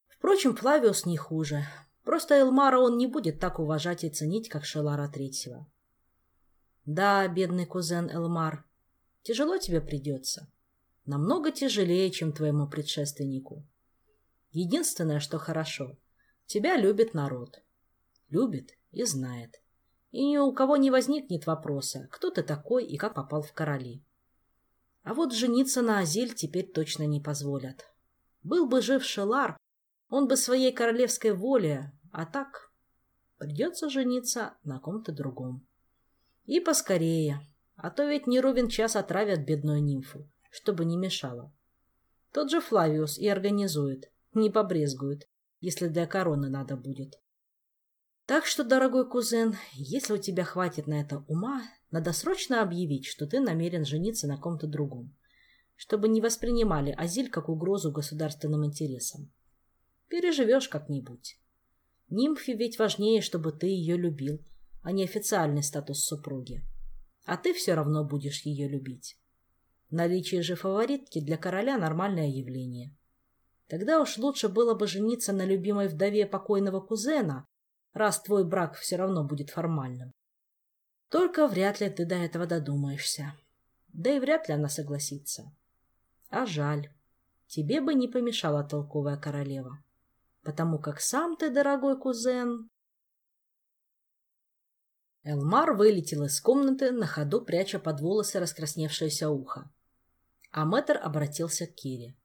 Впрочем, Флавиус не хуже. Просто Элмара он не будет так уважать и ценить, как Шелара Третьего. Да, бедный кузен Элмар, тяжело тебе придется. Намного тяжелее, чем твоему предшественнику. Единственное, что хорошо, тебя любит народ. Любит и знает. И ни у кого не возникнет вопроса, кто ты такой и как попал в короли. А вот жениться на Азиль теперь точно не позволят. Был бы жив Шелар, он бы своей королевской воле, а так придется жениться на ком-то другом. И поскорее, а то ведь не ровен час отравят бедную нимфу, чтобы не мешало. Тот же Флавиус и организует, не побрезгует, если для короны надо будет. Так что, дорогой кузен, если у тебя хватит на это ума, надо срочно объявить, что ты намерен жениться на ком-то другом, чтобы не воспринимали Азиль как угрозу государственным интересам. Переживешь как-нибудь. Нимфе ведь важнее, чтобы ты ее любил, а не официальный статус супруги. А ты все равно будешь ее любить. Наличие же фаворитки для короля – нормальное явление. Тогда уж лучше было бы жениться на любимой вдове покойного кузена, раз твой брак все равно будет формальным. Только вряд ли ты до этого додумаешься. Да и вряд ли она согласится. А жаль. Тебе бы не помешала толковая королева. Потому как сам ты, дорогой кузен, Элмар вылетел из комнаты, на ходу пряча под волосы раскрасневшееся ухо. А мэтр обратился к Кире.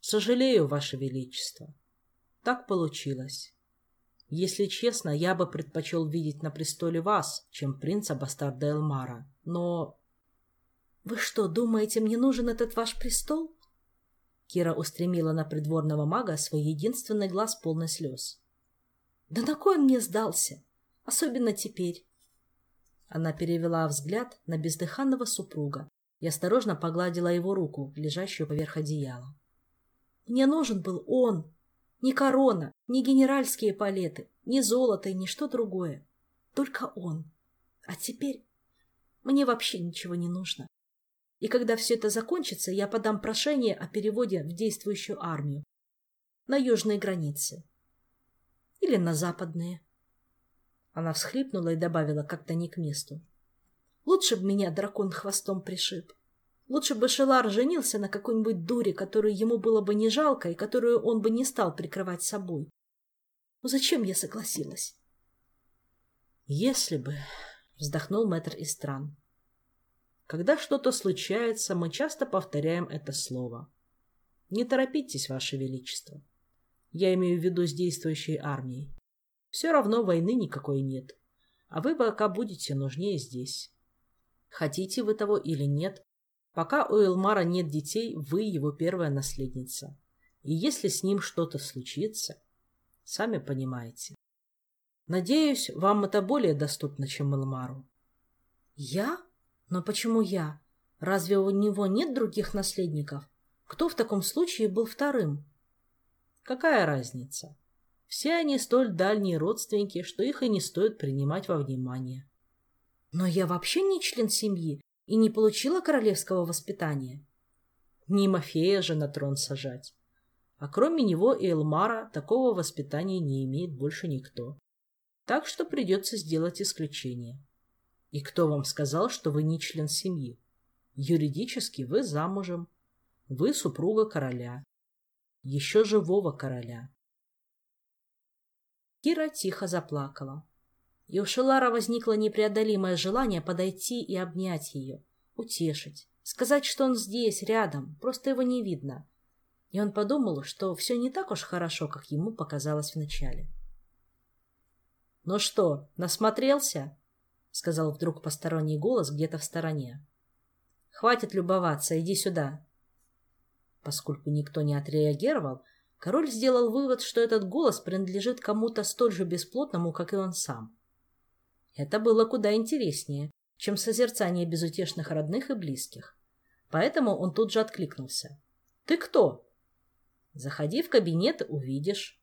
«Сожалею, Ваше Величество. Так получилось. Если честно, я бы предпочел видеть на престоле вас, чем принца Бастарда Элмара. Но...» «Вы что, думаете, мне нужен этот ваш престол?» Кира устремила на придворного мага свой единственный глаз полный слез. «Да на кой он мне сдался? Особенно теперь. Она перевела взгляд на бездыханного супруга и осторожно погладила его руку, лежащую поверх одеяла. Мне нужен был он. Ни корона, ни генеральские палеты, ни золото и ни что другое. Только он. А теперь мне вообще ничего не нужно. И когда все это закончится, я подам прошение о переводе в действующую армию. На южные границы. Или на западные. Она всхлипнула и добавила как-то не к месту. Лучше бы меня дракон хвостом пришиб. Лучше бы Шелар женился на какой-нибудь дуре, которую ему было бы не жалко и которую он бы не стал прикрывать собой. Но зачем я согласилась? Если бы, вздохнул мэтр Истран. Когда что-то случается, мы часто повторяем это слово. Не торопитесь, Ваше Величество. Я имею в виду с действующей армией. Все равно войны никакой нет. А вы пока будете нужнее здесь. Хотите вы того или нет, пока у Элмара нет детей, вы его первая наследница. И если с ним что-то случится, сами понимаете. Надеюсь, вам это более доступно, чем Элмару. Я? Но почему я? Разве у него нет других наследников? Кто в таком случае был вторым? Какая разница? Все они столь дальние родственники, что их и не стоит принимать во внимание. Но я вообще не член семьи и не получила королевского воспитания. Не Мафея же на трон сажать. А кроме него и Элмара такого воспитания не имеет больше никто. Так что придется сделать исключение. И кто вам сказал, что вы не член семьи? Юридически вы замужем. Вы супруга короля. Еще живого короля. Кира тихо заплакала. И у Шелара возникло непреодолимое желание подойти и обнять ее, утешить, сказать, что он здесь, рядом, просто его не видно. И он подумал, что все не так уж хорошо, как ему показалось вначале. — Ну что, насмотрелся? — сказал вдруг посторонний голос где-то в стороне. — Хватит любоваться, иди сюда. Поскольку никто не отреагировал, Король сделал вывод, что этот голос принадлежит кому-то столь же бесплотному, как и он сам. Это было куда интереснее, чем созерцание безутешных родных и близких. Поэтому он тут же откликнулся. «Ты кто?» «Заходи в кабинет, увидишь».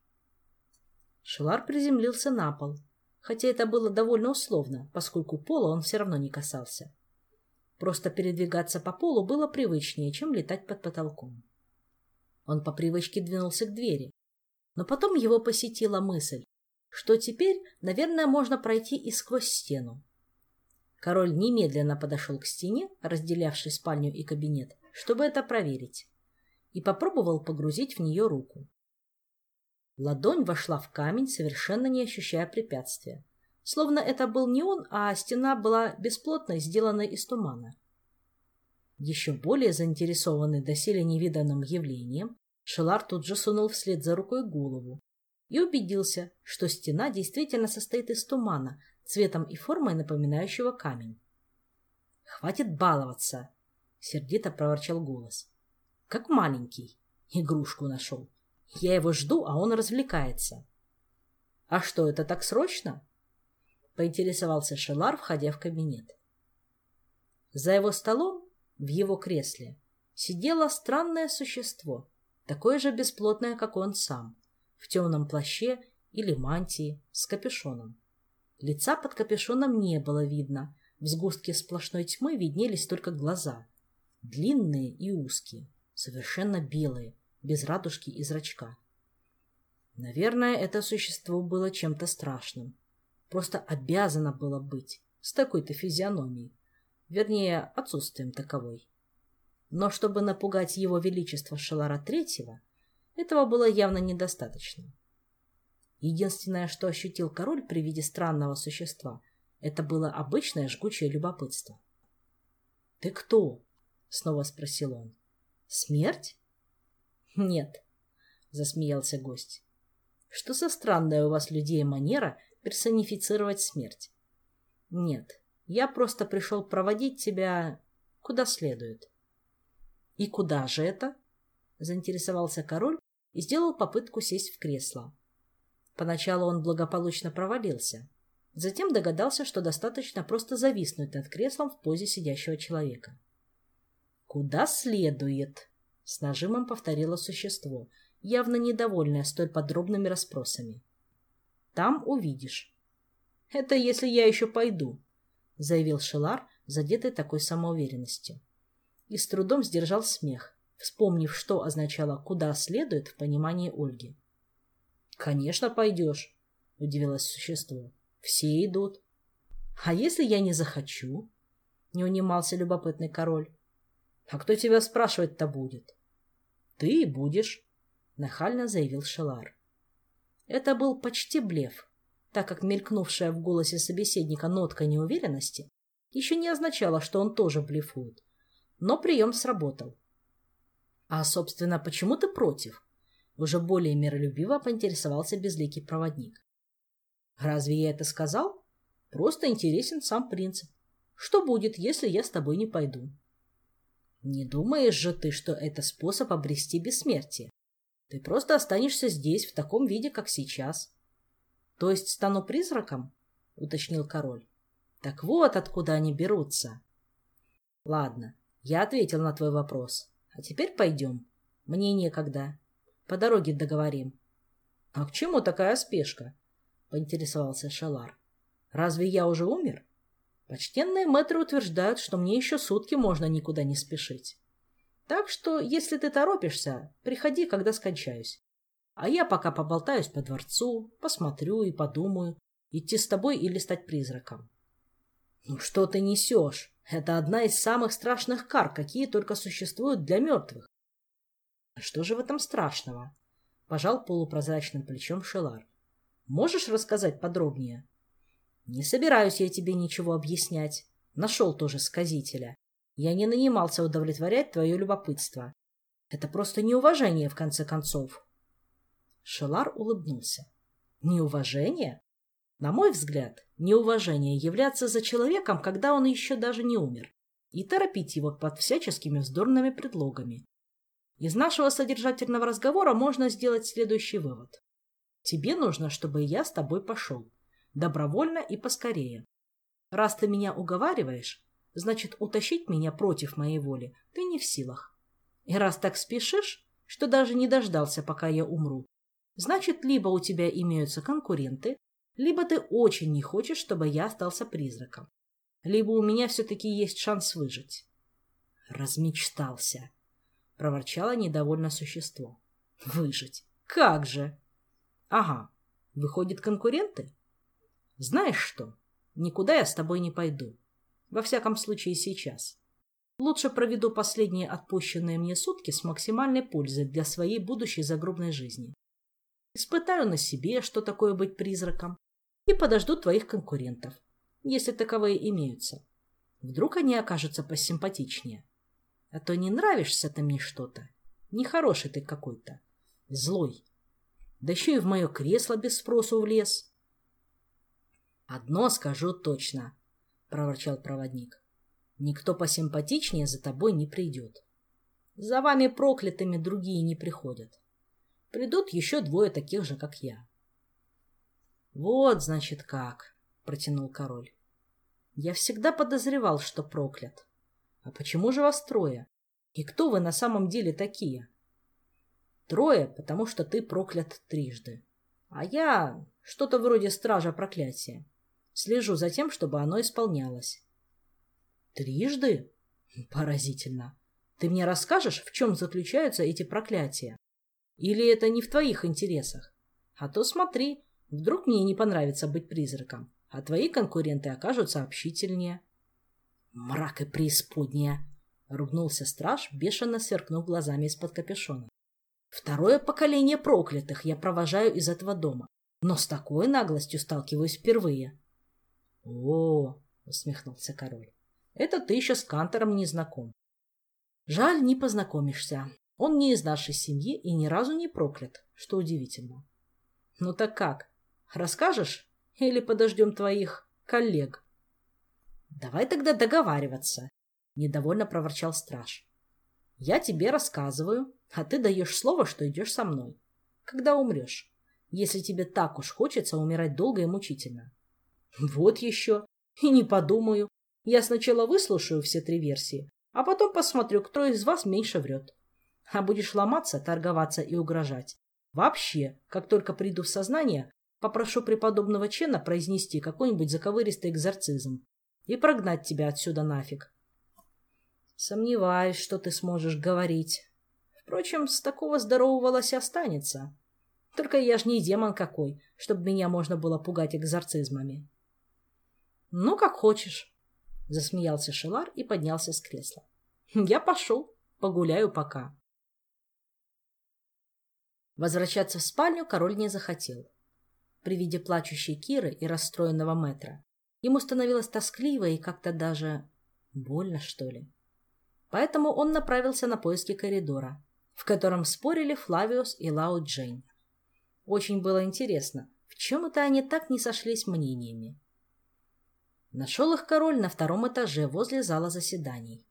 Шелар приземлился на пол, хотя это было довольно условно, поскольку пола он все равно не касался. Просто передвигаться по полу было привычнее, чем летать под потолком. Он по привычке двинулся к двери. Но потом его посетила мысль, что теперь, наверное, можно пройти и сквозь стену. Король немедленно подошел к стене, разделявшей спальню и кабинет, чтобы это проверить, и попробовал погрузить в нее руку. Ладонь вошла в камень, совершенно не ощущая препятствия. Словно это был не он, а стена была бесплотной, сделанной из тумана. Еще более заинтересованный доселе невиданным явлением, Шелар тут же сунул вслед за рукой голову и убедился, что стена действительно состоит из тумана, цветом и формой напоминающего камень. «Хватит баловаться!» — сердито проворчал голос. «Как маленький. Игрушку нашел. Я его жду, а он развлекается». «А что, это так срочно?» — поинтересовался Шелар, входя в кабинет. За его столом, в его кресле, сидело странное существо, такое же бесплотное, как он сам, в темном плаще или мантии с капюшоном. Лица под капюшоном не было видно, в сгустке сплошной тьмы виднелись только глаза, длинные и узкие, совершенно белые, без радужки и зрачка. Наверное, это существо было чем-то страшным. Просто обязано было быть с такой-то физиономией, вернее, отсутствием таковой. Но чтобы напугать его величество Шелара Третьего, этого было явно недостаточно. Единственное, что ощутил король при виде странного существа, это было обычное жгучее любопытство. — Ты кто? — снова спросил он. — Смерть? — Нет, — засмеялся гость. — Что за странная у вас людей манера персонифицировать смерть? — Нет, я просто пришел проводить тебя куда следует. — И куда же это? — заинтересовался король и сделал попытку сесть в кресло. Поначалу он благополучно провалился. Затем догадался, что достаточно просто зависнуть над креслом в позе сидящего человека. «Куда следует?» — с нажимом повторило существо, явно недовольное столь подробными расспросами. «Там увидишь». «Это если я еще пойду», — заявил Шелар, задетый такой самоуверенностью. И с трудом сдержал смех, вспомнив, что означало «куда следует» в понимании Ольги. «Конечно пойдешь», — удивилось существо. «Все идут». «А если я не захочу?» — не унимался любопытный король. «А кто тебя спрашивать-то будет?» «Ты и будешь», — нахально заявил Шелар. Это был почти блеф, так как мелькнувшая в голосе собеседника нотка неуверенности еще не означала, что он тоже блефует. Но прием сработал. «А, собственно, почему ты против?» Уже более миролюбиво поинтересовался безликий проводник. «Разве я это сказал? Просто интересен сам принцип. Что будет, если я с тобой не пойду?» «Не думаешь же ты, что это способ обрести бессмертие? Ты просто останешься здесь в таком виде, как сейчас». «То есть стану призраком?» — уточнил король. «Так вот откуда они берутся». «Ладно, я ответил на твой вопрос. А теперь пойдем. Мне некогда. По дороге договорим. — А к чему такая спешка? — поинтересовался Шалар. — Разве я уже умер? Почтенные мэтры утверждают, что мне еще сутки можно никуда не спешить. Так что, если ты торопишься, приходи, когда скончаюсь. А я пока поболтаюсь по дворцу, посмотрю и подумаю, идти с тобой или стать призраком. Ну что ты несешь? Это одна из самых страшных кар, какие только существуют для мертвых. Что же в этом страшного? Пожал полупрозрачным плечом Шелар. Можешь рассказать подробнее? Не собираюсь я тебе ничего объяснять. Нашел тоже сказителя. Я не нанимался удовлетворять твое любопытство. Это просто неуважение, в конце концов. Шелар улыбнулся. Неуважение? На мой взгляд, неуважение являться за человеком, когда он еще даже не умер, и торопить его под всяческими вздорными предлогами. Из нашего содержательного разговора можно сделать следующий вывод. Тебе нужно, чтобы я с тобой пошел. Добровольно и поскорее. Раз ты меня уговариваешь, значит, утащить меня против моей воли ты не в силах. И раз так спешишь, что даже не дождался, пока я умру, значит, либо у тебя имеются конкуренты, либо ты очень не хочешь, чтобы я остался призраком, либо у меня все-таки есть шанс выжить. Размечтался. — проворчало недовольно существо. «Выжить! Как же!» Ага, выходит, конкуренты? Знаешь что, никуда я с тобой не пойду. Во всяком случае, сейчас. Лучше проведу последние отпущенные мне сутки с максимальной пользой для своей будущей загробной жизни. Испытаю на себе, что такое быть призраком, и подожду твоих конкурентов, если таковые имеются. Вдруг они окажутся посимпатичнее. А то не нравишься ты мне что-то. Нехороший ты какой-то. Злой. Да еще и в мое кресло без спросу влез. «Одно скажу точно», — проворчал проводник. «Никто посимпатичнее за тобой не придет. За вами проклятыми другие не приходят. Придут еще двое таких же, как я». «Вот, значит, как», — протянул король. «Я всегда подозревал, что проклят. А почему же вас трое? И кто вы на самом деле такие?» Трое, потому что ты проклят трижды. А я что-то вроде стража проклятия. Слежу за тем, чтобы оно исполнялось. Трижды? Поразительно. Ты мне расскажешь, в чем заключаются эти проклятия? Или это не в твоих интересах? А то смотри, вдруг мне не понравится быть призраком, а твои конкуренты окажутся общительнее. Мрак и преисподняя! — ругнулся страж, бешено сверкнув глазами из-под капюшона. Второе поколение проклятых я провожаю из этого дома, но с такой наглостью сталкиваюсь впервые. — О, — усмехнулся король, — это ты еще с Кантором не знаком. Жаль, не познакомишься. Он не из нашей семьи и ни разу не проклят, что удивительно. Ну так как, расскажешь или подождем твоих коллег? Давай тогда договариваться, — недовольно проворчал страж. Я тебе рассказываю, а ты даешь слово, что идешь со мной. Когда умрешь? Если тебе так уж хочется умирать долго и мучительно. Вот еще. И не подумаю. Я сначала выслушаю все три версии, а потом посмотрю, кто из вас меньше врет. А будешь ломаться, торговаться и угрожать. Вообще, как только приду в сознание, попрошу преподобного Чена произнести какой-нибудь заковыристый экзорцизм и прогнать тебя отсюда нафиг. Сомневаюсь, что ты сможешь говорить. Впрочем, с такого здорового лося останется. Только я ж не демон какой, чтобы меня можно было пугать экзорцизмами. — Ну, как хочешь, — засмеялся Шелар и поднялся с кресла. — Я пошел, погуляю пока. Возвращаться в спальню король не захотел. При виде плачущей Киры и расстроенного метра ему становилось тоскливо и как-то даже больно, что ли. Поэтому он направился на поиски коридора, в котором спорили Флавиус и Лао Джейн. Очень было интересно, в чем это они так не сошлись мнениями. Нашел их король на втором этаже возле зала заседаний.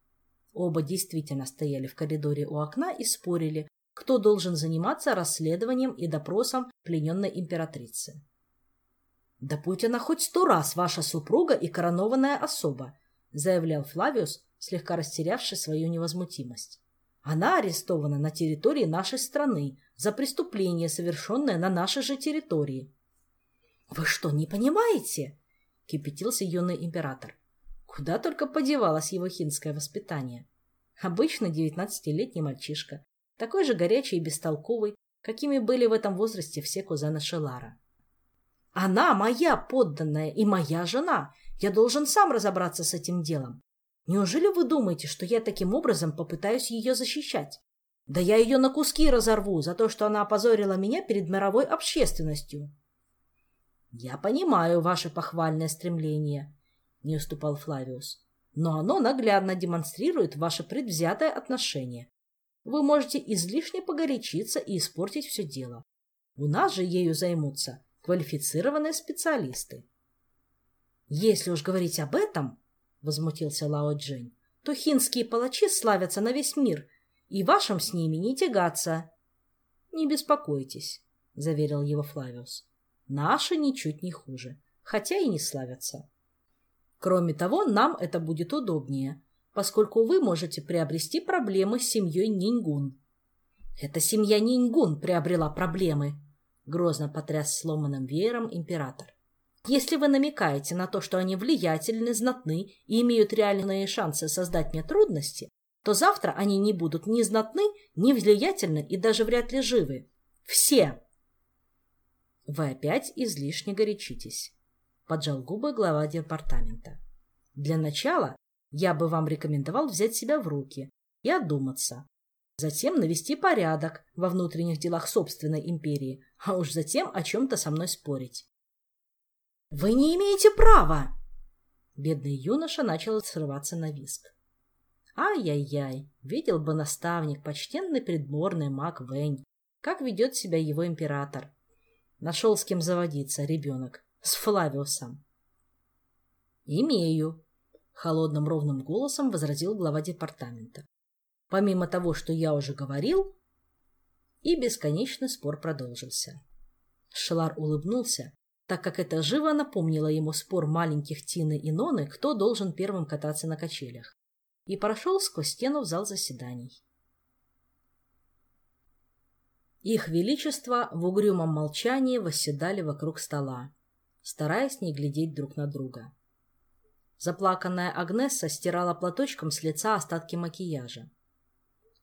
Оба действительно стояли в коридоре у окна и спорили, кто должен заниматься расследованием и допросом плененной императрицы. «Да будь она хоть сто раз ваша супруга и коронованная особа», заявлял Флавиус, слегка растерявший свою невозмутимость. Она арестована на территории нашей страны за преступление, совершенное на нашей же территории. — Вы что, не понимаете? — кипятился юный император. Куда только подевалось его хинское воспитание. Обычно девятнадцатилетний мальчишка, такой же горячий и бестолковый, какими были в этом возрасте все кузены Шелара. «Она моя подданная и моя жена. Я должен сам разобраться с этим делом. Неужели вы думаете, что я таким образом попытаюсь ее защищать? Да я ее на куски разорву за то, что она опозорила меня перед мировой общественностью. Я понимаю ваше похвальное стремление, не уступал Флавиус, но оно наглядно демонстрирует ваше предвзятое отношение. Вы можете излишне погорячиться и испортить все дело. У нас же ею займутся квалифицированные специалисты. Если уж говорить об этом, возмутился Лао Джень, то хинские палачи славятся на весь мир, и вашим с ними не тягаться. — Не беспокойтесь, — заверил его Флавиус. — Наши ничуть не хуже, хотя и не славятся. Кроме того, нам это будет удобнее, поскольку вы можете приобрести проблемы с семьей Ниньгун. — Эта семья Ниньгун приобрела проблемы, — грозно потряс сломанным веером император. Если вы намекаете на то, что они влиятельны, знатны и имеют реальные шансы создать мне трудности, то завтра они не будут ни знатны, ни влиятельны и даже вряд ли живы. Все. Вы опять излишне горячитесь, поджал губы глава департамента. Для начала я бы вам рекомендовал взять себя в руки и одуматься. Затем навести порядок во внутренних делах собственной империи, а уж затем о чем-то со мной спорить. «Вы не имеете права!» Бедный юноша начал срываться на виск. Ай-яй-яй, видел бы наставник, почтенный придворный маг Вэнь, как ведет себя его император. Нашел с кем заводиться, ребенок, с Флавиусом. «Имею», — холодным ровным голосом возразил глава департамента. «Помимо того, что я уже говорил...» И бесконечный спор продолжился. Шелар улыбнулся, так как это живо напомнило ему спор маленьких Тины и Ноны, кто должен первым кататься на качелях, и прошел сквозь стену в зал заседаний. Их Величество в угрюмом молчании восседали вокруг стола, стараясь не глядеть друг на друга. Заплаканная Агнесса стирала платочком с лица остатки макияжа.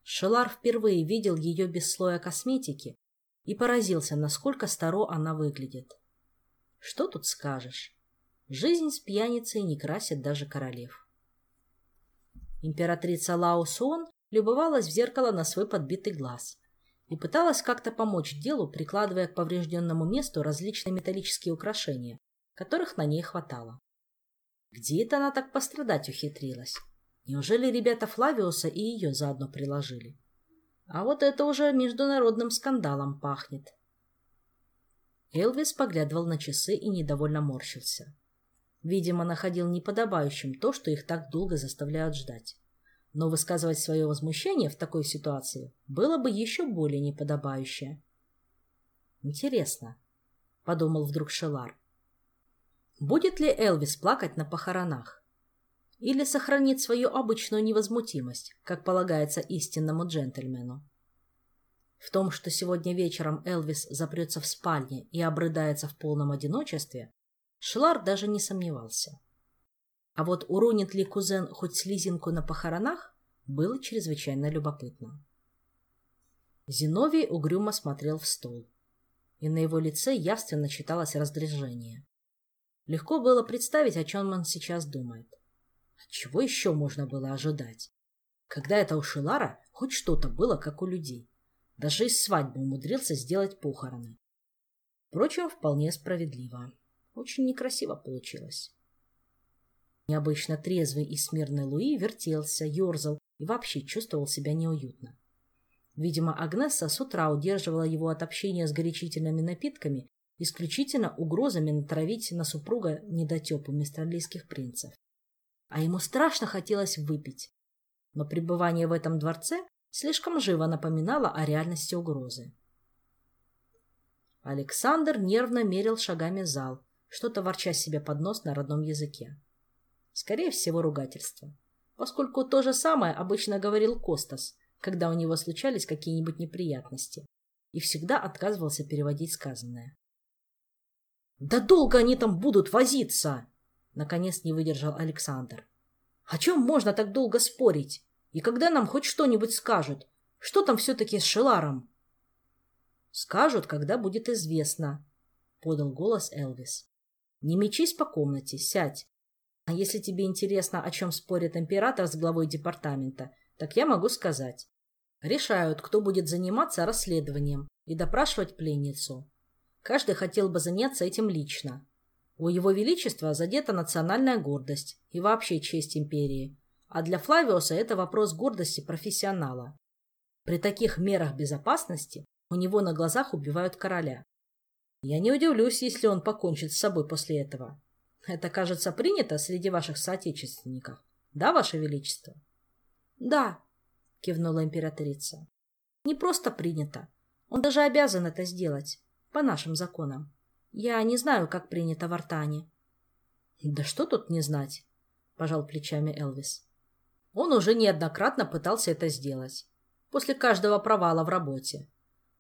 Шелар впервые видел ее без слоя косметики и поразился, насколько старо она выглядит. Что тут скажешь? Жизнь с пьяницей не красит даже королев. Императрица Лао любовалась в зеркало на свой подбитый глаз и пыталась как-то помочь делу, прикладывая к поврежденному месту различные металлические украшения, которых на ней хватало. Где это она так пострадать ухитрилась? Неужели ребята Флавиуса и ее заодно приложили? А вот это уже международным скандалом пахнет. Элвис поглядывал на часы и недовольно морщился. Видимо, находил неподобающим то, что их так долго заставляют ждать. Но высказывать свое возмущение в такой ситуации было бы еще более неподобающе. «Интересно», — подумал вдруг Шелар, — «будет ли Элвис плакать на похоронах? Или сохранит свою обычную невозмутимость, как полагается истинному джентльмену?» В том, что сегодня вечером Элвис запрется в спальне и обрыдается в полном одиночестве, Шлар даже не сомневался. А вот уронит ли кузен хоть слизинку на похоронах, было чрезвычайно любопытно. Зиновий угрюмо смотрел в стол, и на его лице явственно читалось раздражение. Легко было представить, о чем он сейчас думает. Чего еще можно было ожидать? Когда это у Шилара хоть что-то было, как у людей. Даже из свадьбы умудрился сделать похороны. Впрочем, вполне справедливо. Очень некрасиво получилось. Необычно трезвый и смирный Луи вертелся, ерзал и вообще чувствовал себя неуютно. Видимо, Агнесса с утра удерживала его от общения с горячительными напитками исключительно угрозами натравить на супруга недотепу мистралийских принцев. А ему страшно хотелось выпить. Но пребывание в этом дворце слишком живо напоминала о реальности угрозы. Александр нервно мерил шагами зал, что-то ворча себе под нос на родном языке. Скорее всего, ругательство, поскольку то же самое обычно говорил Костас, когда у него случались какие-нибудь неприятности, и всегда отказывался переводить сказанное. «Да долго они там будут возиться!» Наконец не выдержал Александр. «О чем можно так долго спорить? И когда нам хоть что-нибудь скажут? Что там все-таки с Шеларом? Скажут, когда будет известно, — подал голос Элвис. Не мечись по комнате, сядь. А если тебе интересно, о чем спорит император с главой департамента, так я могу сказать. Решают, кто будет заниматься расследованием и допрашивать пленницу. Каждый хотел бы заняться этим лично. У его величества задета национальная гордость и вообще честь империи, а для Флавиуса это вопрос гордости профессионала. При таких мерах безопасности у него на глазах убивают короля. Я не удивлюсь, если он покончит с собой после этого. Это, кажется, принято среди ваших соотечественников. Да, ваше величество? Да, кивнула императрица. Не просто принято. Он даже обязан это сделать. По нашим законам. Я не знаю, как принято в Артане. Да что тут не знать? Пожал плечами Элвис. Он уже неоднократно пытался это сделать, после каждого провала в работе,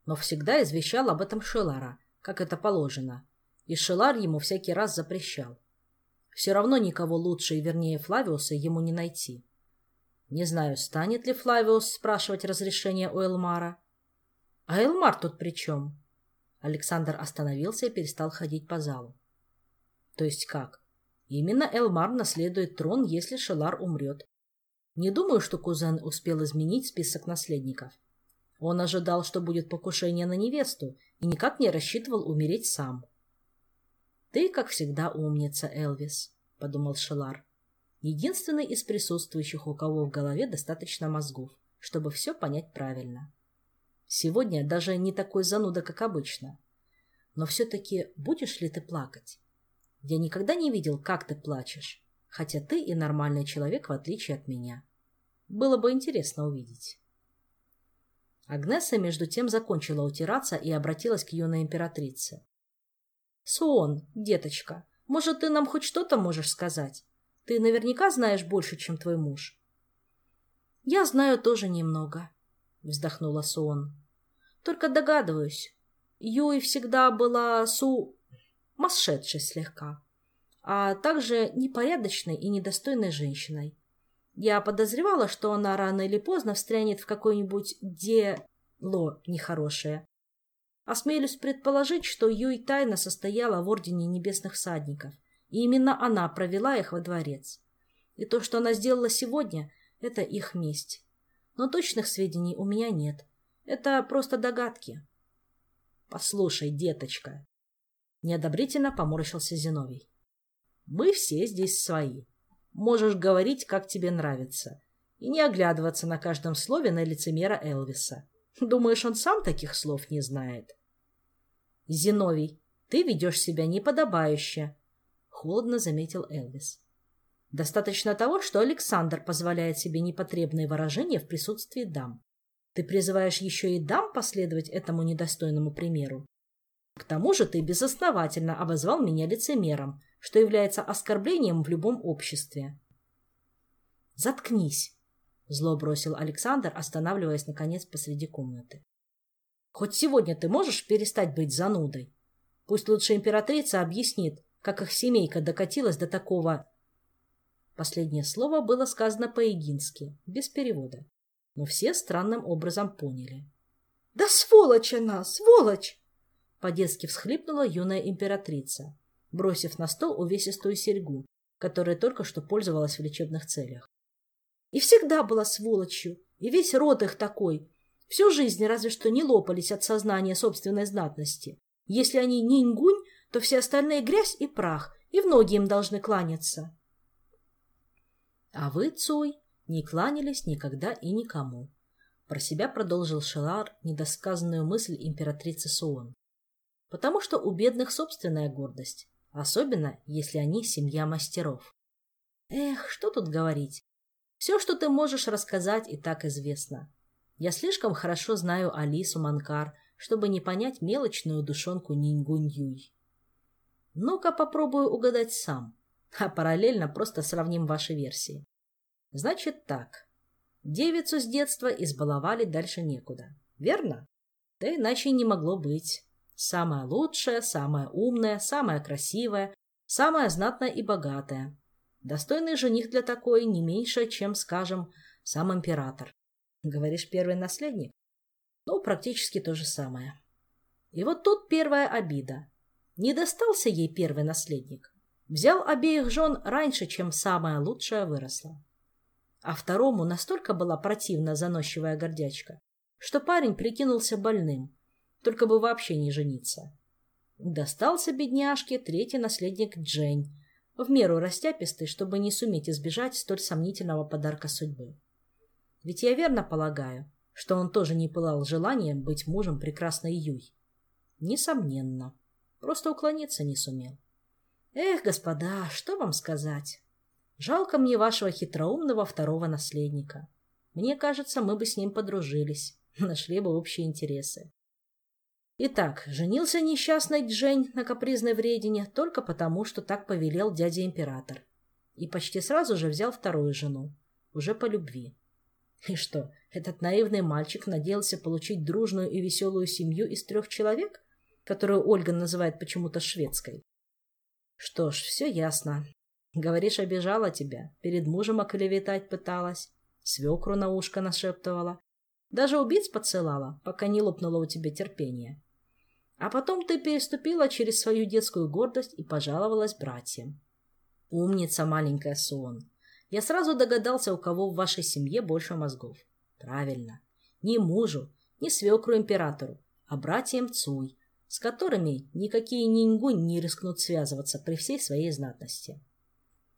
но всегда извещал об этом Шелара, как это положено, и Шелар ему всякий раз запрещал. Все равно никого лучше и вернее Флавиуса ему не найти. Не знаю, станет ли Флавиус спрашивать разрешение у Элмара. А Элмар тут при чем? Александр остановился и перестал ходить по залу. То есть как? Именно Элмар наследует трон, если Шелар умрет. Не думаю, что кузен успел изменить список наследников. Он ожидал, что будет покушение на невесту, и никак не рассчитывал умереть сам. «Ты, как всегда, умница, Элвис», — подумал Шелар. «Единственный из присутствующих, у кого в голове достаточно мозгов, чтобы все понять правильно. Сегодня даже не такой зануда, как обычно. Но все-таки будешь ли ты плакать? Я никогда не видел, как ты плачешь, хотя ты и нормальный человек, в отличие от меня. Было бы интересно увидеть». Агнеса, между тем, закончила утираться и обратилась к юной императрице. «Суон, деточка, может, ты нам хоть что-то можешь сказать? Ты наверняка знаешь больше, чем твой муж». «Я знаю тоже немного», — вздохнула Суон. «Только догадываюсь. Юй всегда была су... масшедшей слегка, а также непорядочной и недостойной женщиной. Я подозревала, что она рано или поздно встрянет в какое-нибудь дело нехорошее. Осмелюсь предположить, что Юй тайно состояла в Ордене Небесных Всадников, и именно она провела их во дворец. И то, что она сделала сегодня, это их месть. Но точных сведений у меня нет. Это просто догадки. Послушай, деточка. Неодобрительно поморщился Зиновий. Мы все здесь свои. Можешь говорить, как тебе нравится. И не оглядываться на каждом слове на лицемера Элвиса. Думаешь, он сам таких слов не знает? Зиновий, ты ведешь себя неподобающе, холодно заметил Элвис. Достаточно того, что Александр позволяет себе непотребные выражения в присутствии дам. Ты призываешь еще и дам последовать этому недостойному примеру. К тому же ты безосновательно обозвал меня лицемером, что является оскорблением в любом обществе. «Заткнись!» — зло бросил Александр, останавливаясь, наконец, посреди комнаты. «Хоть сегодня ты можешь перестать быть занудой? Пусть лучше императрица объяснит, как их семейка докатилась до такого...» Последнее слово было сказано по-егински, без перевода, но все странным образом поняли. «Да сволочь она, сволочь!» По-детски всхлипнула юная императрица бросив на стол увесистую серьгу, которой только что пользовалась в лечебных целях. И всегда была сволочью, и весь род их такой. Всю жизнь разве что не лопались от сознания собственной знатности. Если они не ингунь, то все остальные грязь и прах, и в ноги им должны кланяться. А вы, Цуй, не кланялись никогда и никому. Про себя продолжил Шелар недосказанную мысль императрицы Суон. Потому что у бедных собственная гордость, особенно если они семья мастеров. Эх, что тут говорить. Все, что ты можешь рассказать, и так известно. Я слишком хорошо знаю Алису Манкар, чтобы не понять мелочную душонку Ниньгунь-Юй. Ну-ка попробую угадать сам, а параллельно просто сравним ваши версии. Значит так. Девицу с детства избаловали дальше некуда. Верно? Да иначе не могло быть. Самая лучшая, самая умная, самая красивая, самая знатная и богатая. Достойный жених для такой не меньше, чем, скажем, сам император. Говоришь, первый наследник? Ну, практически то же самое. И вот тут первая обида. Не достался ей первый наследник. Взял обеих жен раньше, чем самая лучшая выросла. А второму настолько была противна заносчивая гордячка, что парень прикинулся больным только бы вообще не жениться. Достался бедняжке третий наследник Джейн, в меру растяпистый, чтобы не суметь избежать столь сомнительного подарка судьбы. Ведь я верно полагаю, что он тоже не пылал желанием быть мужем прекрасной Юй. Несомненно. Просто уклониться не сумел. Эх, господа, что вам сказать? Жалко мне вашего хитроумного второго наследника. Мне кажется, мы бы с ним подружились, нашли бы общие интересы. Итак, женился несчастный Джень на капризной вредине только потому, что так повелел дядя-император. И почти сразу же взял вторую жену, уже по любви. И что, этот наивный мальчик надеялся получить дружную и веселую семью из трех человек, которую Ольга называет почему-то шведской? Что ж, все ясно. Говоришь, обижала тебя, перед мужем оклеветать пыталась, свекру на ушко нашептывала, даже убийц поцелала, пока не лопнуло у тебя терпение. А потом ты переступила через свою детскую гордость и пожаловалась братьям. Умница маленькая Сон. Я сразу догадался, у кого в вашей семье больше мозгов. Правильно. Не мужу, не свекру императору, а братьям Цуй, с которыми никакие нингунь не рискнут связываться при всей своей знатности.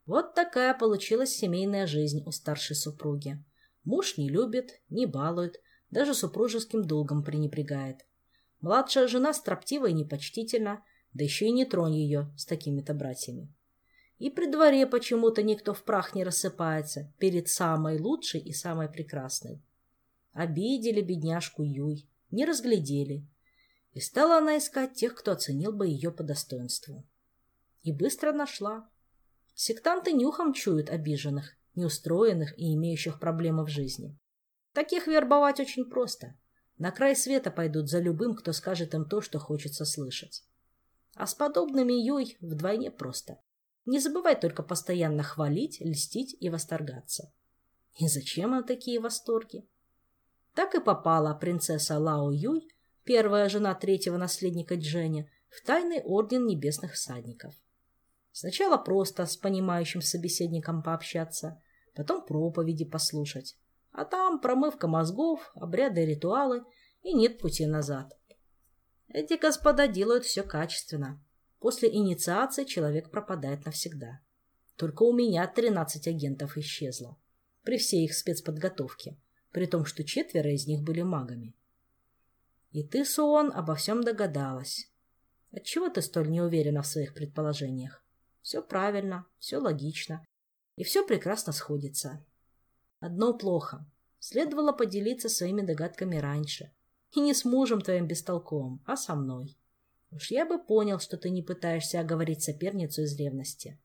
Вот такая получилась семейная жизнь у старшей супруги. Муж не любит, не балует, даже супружеским долгом пренебрегает. Младшая жена строптива и непочтительна, да еще и не тронь ее с такими-то братьями. И при дворе почему-то никто в прах не рассыпается перед самой лучшей и самой прекрасной. Обидели бедняжку Юй, не разглядели, и стала она искать тех, кто оценил бы ее по достоинству. И быстро нашла. Сектанты нюхом чуют обиженных, неустроенных и имеющих проблемы в жизни. Таких вербовать очень просто. На край света пойдут за любым, кто скажет им то, что хочется слышать. А с подобными Юй вдвойне просто. Не забывай только постоянно хвалить, льстить и восторгаться. И зачем им такие восторги? Так и попала принцесса Лао Юй первая жена третьего наследника Дженя, в тайный орден небесных всадников. Сначала просто с понимающим собеседником пообщаться, потом проповеди послушать, а там промывка мозгов, обряды ритуалы, и нет пути назад. Эти господа делают все качественно. После инициации человек пропадает навсегда. Только у меня 13 агентов исчезло. При всей их спецподготовке, при том, что четверо из них были магами. И ты, Суон, обо всем догадалась. Отчего ты столь не уверена в своих предположениях? Все правильно, все логично. И все прекрасно сходится. Одно плохо. Следовало поделиться своими догадками раньше. И не с мужем твоим бестолковым, а со мной. Уж я бы понял, что ты не пытаешься оговорить соперницу из ревности.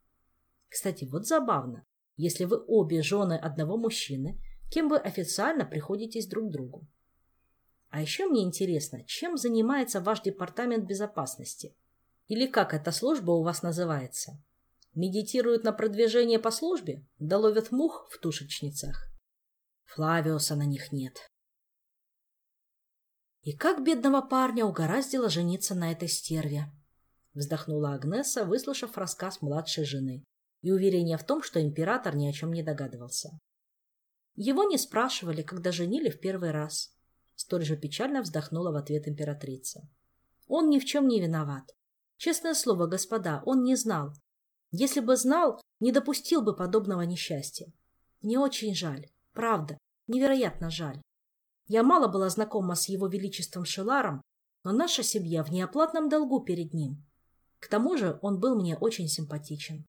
Кстати, вот забавно. Если вы обе жены одного мужчины, кем вы официально приходитесь друг другу? А еще мне интересно, чем занимается ваш департамент безопасности? Или как эта служба у вас называется? Медитируют на продвижение по службе? Да ловят мух в тушечницах? Флавиуса на них нет. И как бедного парня угораздило жениться на этой стерве? Вздохнула Агнеса, выслушав рассказ младшей жены и уверение в том, что император ни о чем не догадывался. Его не спрашивали, когда женили в первый раз. Столь же печально вздохнула в ответ императрица. Он ни в чем не виноват. Честное слово, господа, он не знал. Если бы знал, не допустил бы подобного несчастья. Мне очень жаль. Правда, невероятно жаль. Я мало была знакома с его величеством Шеларом, но наша семья в неоплатном долгу перед ним. К тому же он был мне очень симпатичен.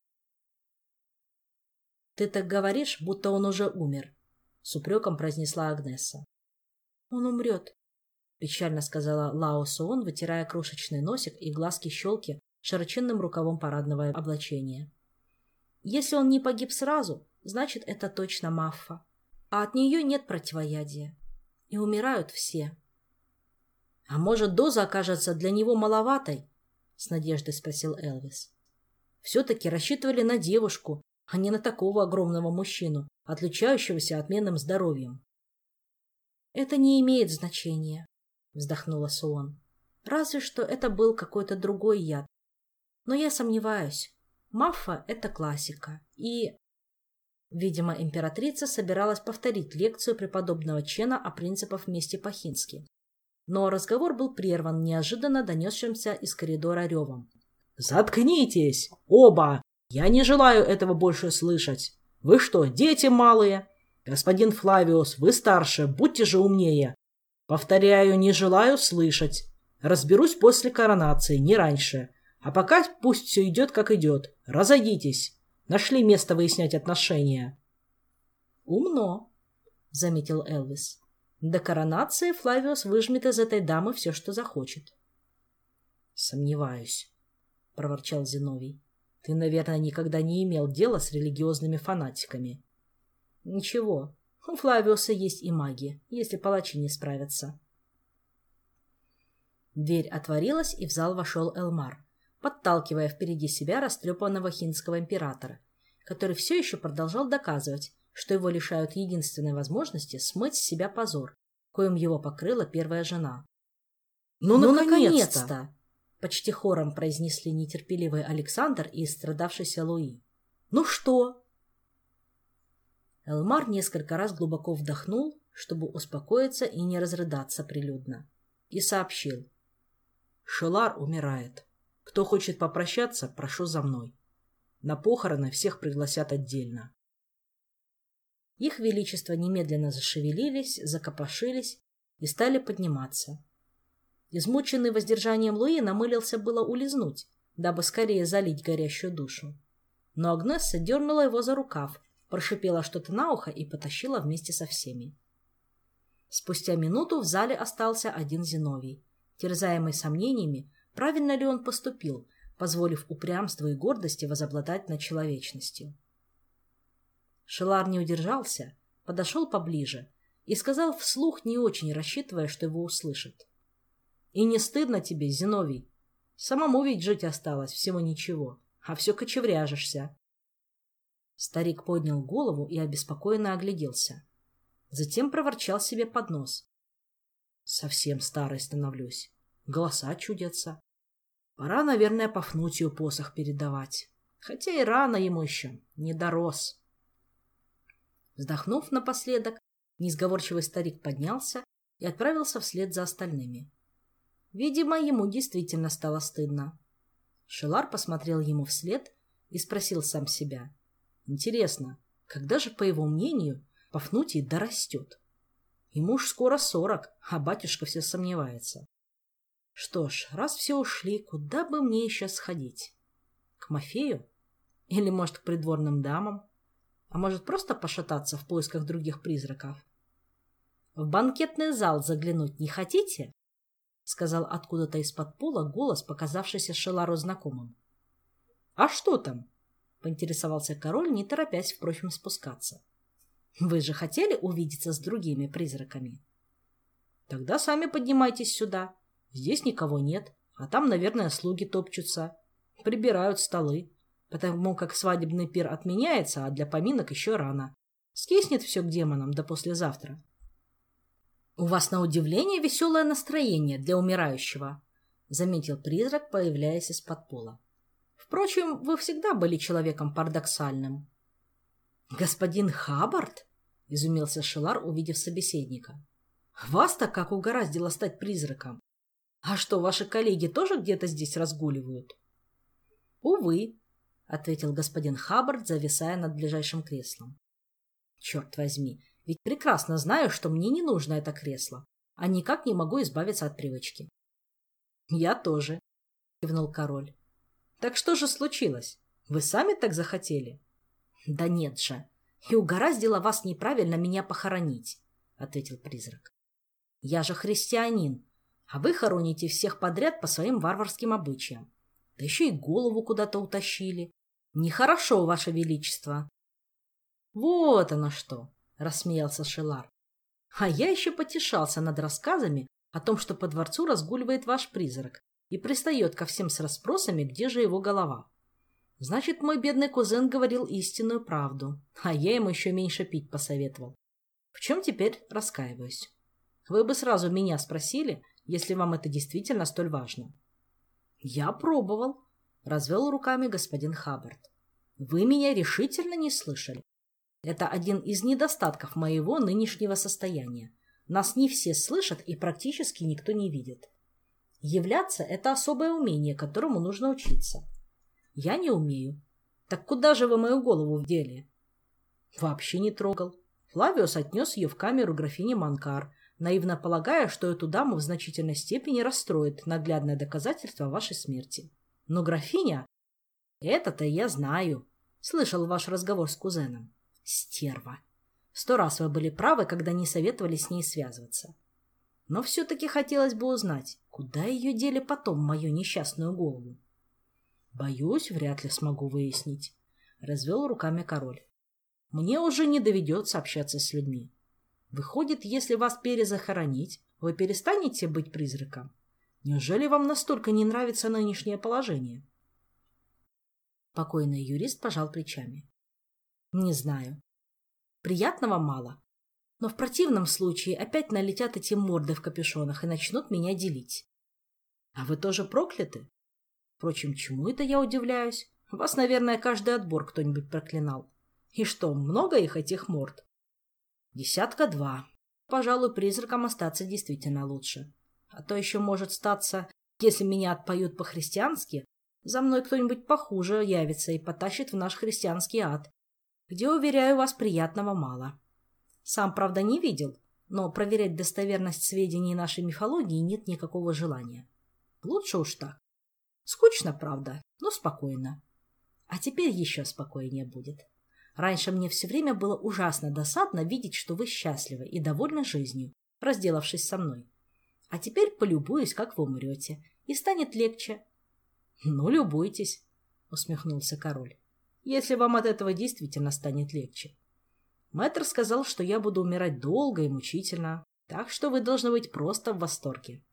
— Ты так говоришь, будто он уже умер, — с упреком произнесла Агнеса. Он умрет, — печально сказала Лао Суон, вытирая крошечный носик и глазки-щелки широченным рукавом парадного облачения. Если он не погиб сразу, значит, это точно Маффа. А от нее нет противоядия. И умирают все. — А может, доза окажется для него маловатой? — с надеждой спросил Элвис. — Все-таки рассчитывали на девушку, а не на такого огромного мужчину, отличающегося отменным здоровьем. «Это не имеет значения», — вздохнула Суон. «Разве что это был какой-то другой яд. Но я сомневаюсь. Маффа — это классика. И...» Видимо, императрица собиралась повторить лекцию преподобного Чена о принципах мести по-хински. Но разговор был прерван неожиданно донесшимся из коридора ревом. «Заткнитесь! Оба! Я не желаю этого больше слышать! Вы что, дети малые? Господин Флавиус, вы старше, будьте же умнее. Повторяю, не желаю слышать. Разберусь после коронации, не раньше. А пока пусть все идет, как идет. Разойдитесь. Нашли место выяснять отношения. Умно, заметил Элвис. До коронации Флавиус выжмет из этой дамы все, что захочет. Сомневаюсь, проворчал Зиновий. Ты, наверное, никогда не имел дела с религиозными фанатиками. Ничего, у Флавиуса есть и маги, если палачи не справятся. Дверь отворилась, и в зал вошел Элмар, подталкивая впереди себя растрепанного хинского императора, который все еще продолжал доказывать, что его лишают единственной возможности смыть с себя позор, коим его покрыла первая жена. «Ну, ну наконец-то!», наконец-то Почти хором произнесли нетерпеливый Александр и страдавшийся Луи. «Ну что?» Элмар несколько раз глубоко вдохнул, чтобы успокоиться и не разрыдаться прилюдно, и сообщил. «Шелар умирает. Кто хочет попрощаться, прошу за мной. На похороны всех пригласят отдельно». Их величество немедленно зашевелились, закопошились и стали подниматься. Измученный воздержанием Луи намылился было улизнуть, дабы скорее залить горящую душу. Но Агнесса дернула его за рукав, прошипела что-то на ухо и потащила вместе со всеми. Спустя минуту в зале остался один Зиновий, терзаемый сомнениями, правильно ли он поступил, позволив упрямству и гордости возобладать над человечностью. Шелар не удержался, подошел поближе и сказал вслух, не очень рассчитывая, что его услышат. «И не стыдно тебе, Зиновий? Самому ведь жить осталось всего ничего, а все кочевряжешься». Старик поднял голову и обеспокоенно огляделся. Затем проворчал себе под нос. «Совсем старый становлюсь. Голоса чудятся. Пора, наверное, Пафнутию посох передавать. Хотя и рано ему еще, не дорос». Вздохнув напоследок, несговорчивый старик поднялся и отправился вслед за остальными. Видимо, ему действительно стало стыдно. Шелар посмотрел ему вслед и спросил сам себя. Интересно, когда же, по его мнению, Пафнутий дорастет? Ему уж скоро сорок, а батюшка все сомневается. Что ж, раз все ушли, куда бы мне еще сходить? К Мафею? Или, может, к придворным дамам? А может, просто пошататься в поисках других призраков? В банкетный зал заглянуть не хотите? Сказал откуда-то из-под пола голос, показавшийся Шелару знакомым. А что там? Поинтересовался король, не торопясь, впрочем, спускаться. Вы же хотели увидеться с другими призраками? Тогда сами поднимайтесь сюда. Здесь никого нет, а там, наверное, слуги топчутся, прибирают столы потому как свадебный пир отменяется, а для поминок еще рано. Скиснет все к демонам до послезавтра. «У вас, на удивление, веселое настроение для умирающего», — заметил призрак, появляясь из-под пола. «Впрочем, вы всегда были человеком парадоксальным». «Господин Хаббард?» — изумился Шелар, увидев собеседника. «Вас-то как угораздило стать призраком? А что, ваши коллеги тоже где-то здесь разгуливают?» «Увы», ответил господин Хаббард, зависая над ближайшим креслом. Черт возьми, ведь прекрасно знаю, что мне не нужно это кресло, а никак не могу избавиться от привычки. Я тоже, кивнул король. Так что же случилось? Вы сами так захотели? Да нет же. И угораздило вас неправильно меня похоронить, ответил призрак. Я же христианин, а вы хороните всех подряд по своим варварским обычаям. Да еще и голову куда-то утащили. Нехорошо, Ваше Величество. Вот оно что, рассмеялся Шелар. А я еще потешался над рассказами о том, что по дворцу разгуливает ваш призрак и пристает ко всем с расспросами, где же его голова. Значит, мой бедный кузен говорил истинную правду, а я ему еще меньше пить посоветовал. В чем теперь раскаиваюсь? Вы бы сразу меня спросили, если вам это действительно столь важно. Я пробовал, — развел руками господин Хаббард. «Вы меня решительно не слышали. Это один из недостатков моего нынешнего состояния. Нас не все слышат и практически никто не видит. Являться — это особое умение, которому нужно учиться. Я не умею. Так куда же вы мою голову вдели?» Вообще не трогал. Флавиус отнес ее в камеру графини Манкар, наивно полагая, что эту даму в значительной степени расстроит наглядное доказательство вашей смерти. Но графиня... Это-то я знаю. Слышал ваш разговор с кузеном. Стерва. Сто раз вы были правы, когда не советовали с ней связываться. Но все-таки хотелось бы узнать, куда ее дели потом мою несчастную голову. Боюсь, вряд ли смогу выяснить. Развел руками король. Мне уже не доведется общаться с людьми. Выходит, если вас перезахоронить, вы перестанете быть призраком? Неужели вам настолько не нравится нынешнее положение? Покойный юрист пожал плечами. Не знаю. Приятного мало. Но в противном случае опять налетят эти морды в капюшонах и начнут меня делить. А вы тоже прокляты? Впрочем, чему это я удивляюсь? Вас, наверное, каждый отбор кто-нибудь проклинал. И что, много их, этих морд? Десятка два. Пожалуй, призракам остаться действительно лучше. А то еще может статься, если меня отпоют по-христиански, за мной кто-нибудь похуже явится и потащит в наш христианский ад, где, уверяю вас, приятного мало. Сам, правда, не видел, но проверять достоверность сведений нашей мифологии нет никакого желания. Лучше уж так. Скучно, правда, но спокойно. А теперь еще спокойнее будет. Раньше мне все время было ужасно досадно видеть, что вы счастливы и довольны жизнью, разделавшись со мной. А теперь полюбуюсь, как вы умрете, и станет легче. — Ну, любуйтесь, — усмехнулся король, — если вам от этого действительно станет легче. Мэтр сказал, что я буду умирать долго и мучительно, так что вы должны быть просто в восторге.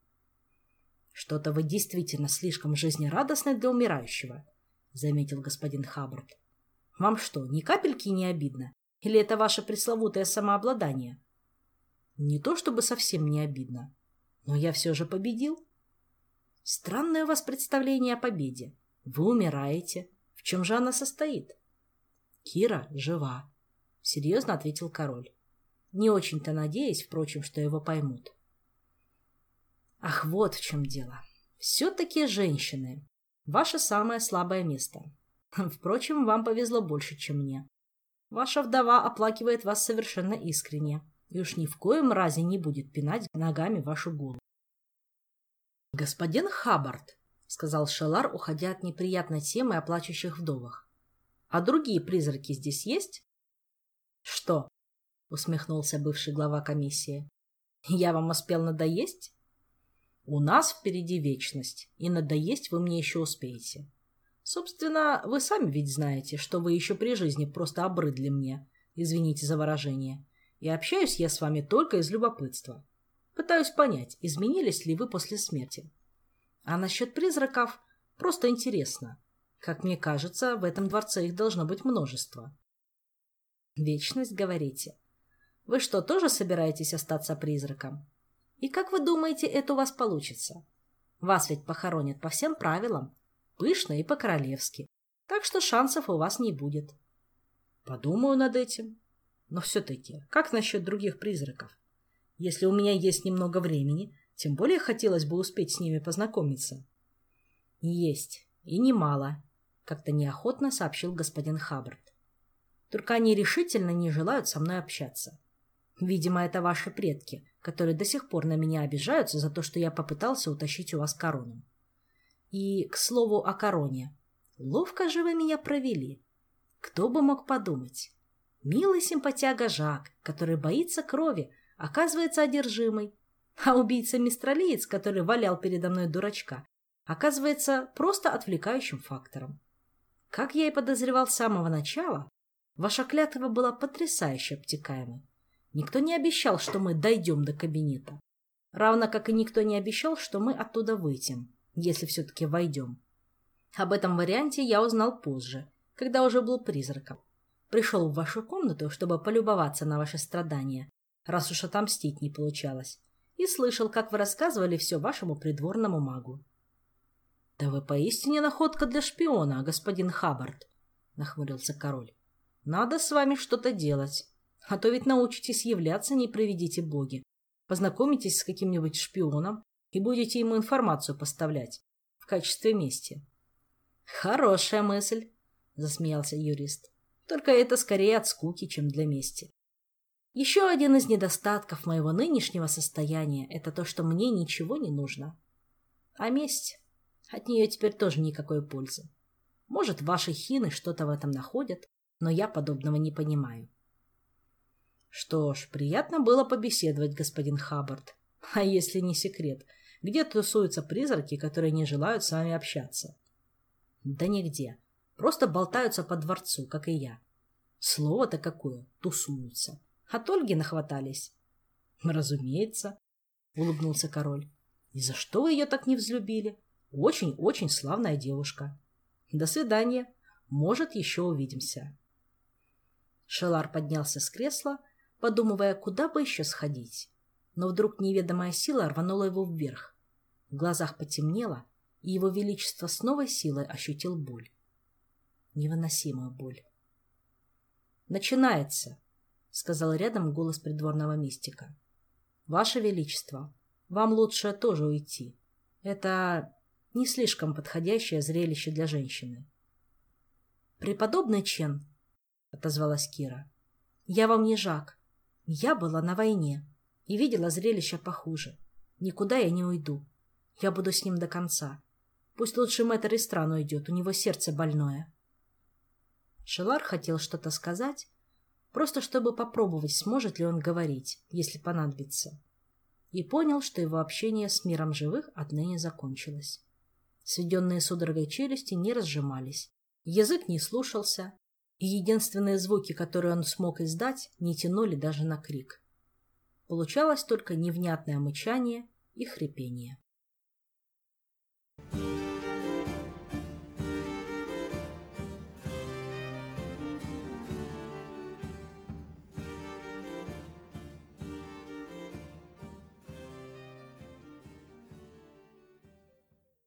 Что-то вы действительно слишком жизнерадостны для умирающего, — заметил господин Хаббард. Вам что, ни капельки не обидно? Или это ваше пресловутое самообладание? Не то чтобы совсем не обидно, но я все же победил. Странное у вас представление о победе. Вы умираете. В чем же она состоит? Кира жива, — серьезно ответил король. Не очень-то надеясь, впрочем, что его поймут. Ах, вот в чем дело. Все-таки женщины. Ваше самое слабое место. Впрочем, вам повезло больше, чем мне. Ваша вдова оплакивает вас совершенно искренне и уж ни в коем разе не будет пинать ногами вашу голову. — Господин Хаббард, — сказал Шелар, уходя от неприятной темы о плачущих вдовах, — а другие призраки здесь есть? — Что? — усмехнулся бывший глава комиссии. — Я вам успел надоесть? — У нас впереди вечность, и надоесть вы мне еще успеете. — Собственно, вы сами ведь знаете, что вы еще при жизни просто обрыдли мне, извините за выражение, и общаюсь я с вами только из любопытства. Пытаюсь понять, изменились ли вы после смерти. А насчет призраков просто интересно. Как мне кажется, в этом дворце их должно быть множество. Вечность, говорите. Вы что, тоже собираетесь остаться призраком? И как вы думаете, это у вас получится? Вас ведь похоронят по всем правилам, пышно и по-королевски, так что шансов у вас не будет. Подумаю над этим. Но все-таки, как насчет других призраков? Если у меня есть немного времени, тем более хотелось бы успеть с ними познакомиться. Есть, и немало, как-то неохотно сообщил господин Хаббард. Только они решительно не желают со мной общаться. Видимо, это ваши предки, которые до сих пор на меня обижаются за то, что я попытался утащить у вас корону. И, к слову, о короне. Ловко же вы меня провели. Кто бы мог подумать? Милый симпатяга Жак, который боится крови, оказывается одержимый. А убийца мистралиец, который валял передо мной дурачка, оказывается просто отвлекающим фактором. Как я и подозревал с самого начала, ваша клятва была потрясающе обтекаемой. Никто не обещал, что мы дойдем до кабинета. Равно как и никто не обещал, что мы оттуда выйдем если все-таки войдем. Об этом варианте я узнал позже, когда уже был призраком. Пришел в вашу комнату, чтобы полюбоваться на ваши страдания, раз уж отомстить не получалось, и слышал, как вы рассказывали все вашему придворному магу. — Да вы поистине находка для шпиона, господин Хаббард, — нахмурился король. — Надо с вами что-то делать, а то ведь научитесь являться, не проведите боги. Познакомитесь с каким-нибудь шпионом, и будете ему информацию поставлять в качестве мести. Хорошая мысль, засмеялся юрист. Только это скорее от скуки, чем для мести. Еще один из недостатков моего нынешнего состояния – это то, что мне ничего не нужно. А месть? От нее теперь тоже никакой пользы. Может, ваши хины что-то в этом находят, но я подобного не понимаю. Что ж, приятно было побеседовать, господин Хаббард. А если не секрет, где тусуются призраки, которые не желают с вами общаться? Да нигде. Просто болтаются по дворцу, как и я. Слово-то какое — тусуются. От Ольги нахватались. Разумеется, — улыбнулся король. И за что вы ее так не взлюбили? Очень-очень славная девушка. До свидания. Может, еще увидимся. Шелар поднялся с кресла, подумывая, куда бы еще сходить но вдруг неведомая сила рванула его вверх. В глазах потемнело, и его величество с новой силой ощутил боль. Невыносимую боль. «Начинается», — сказал рядом голос придворного мистика. «Ваше Величество, вам лучше тоже уйти. Это не слишком подходящее зрелище для женщины». «Преподобный Чен», — отозвалась Кира, — «я вам не Жак. Я была на войне и видела зрелище похуже. Никуда я не уйду. Я буду с ним до конца. Пусть лучше мэтр из стран уйдет, у него сердце больное». Шелар хотел что-то сказать, просто чтобы попробовать, сможет ли он говорить, если понадобится. И понял, что его общение с миром живых отныне закончилось. Сведенные судорогой челюсти не разжимались, язык не слушался, и единственные звуки, которые он смог издать, не тянули даже на крик. Получалось только невнятное мычание и хрипение.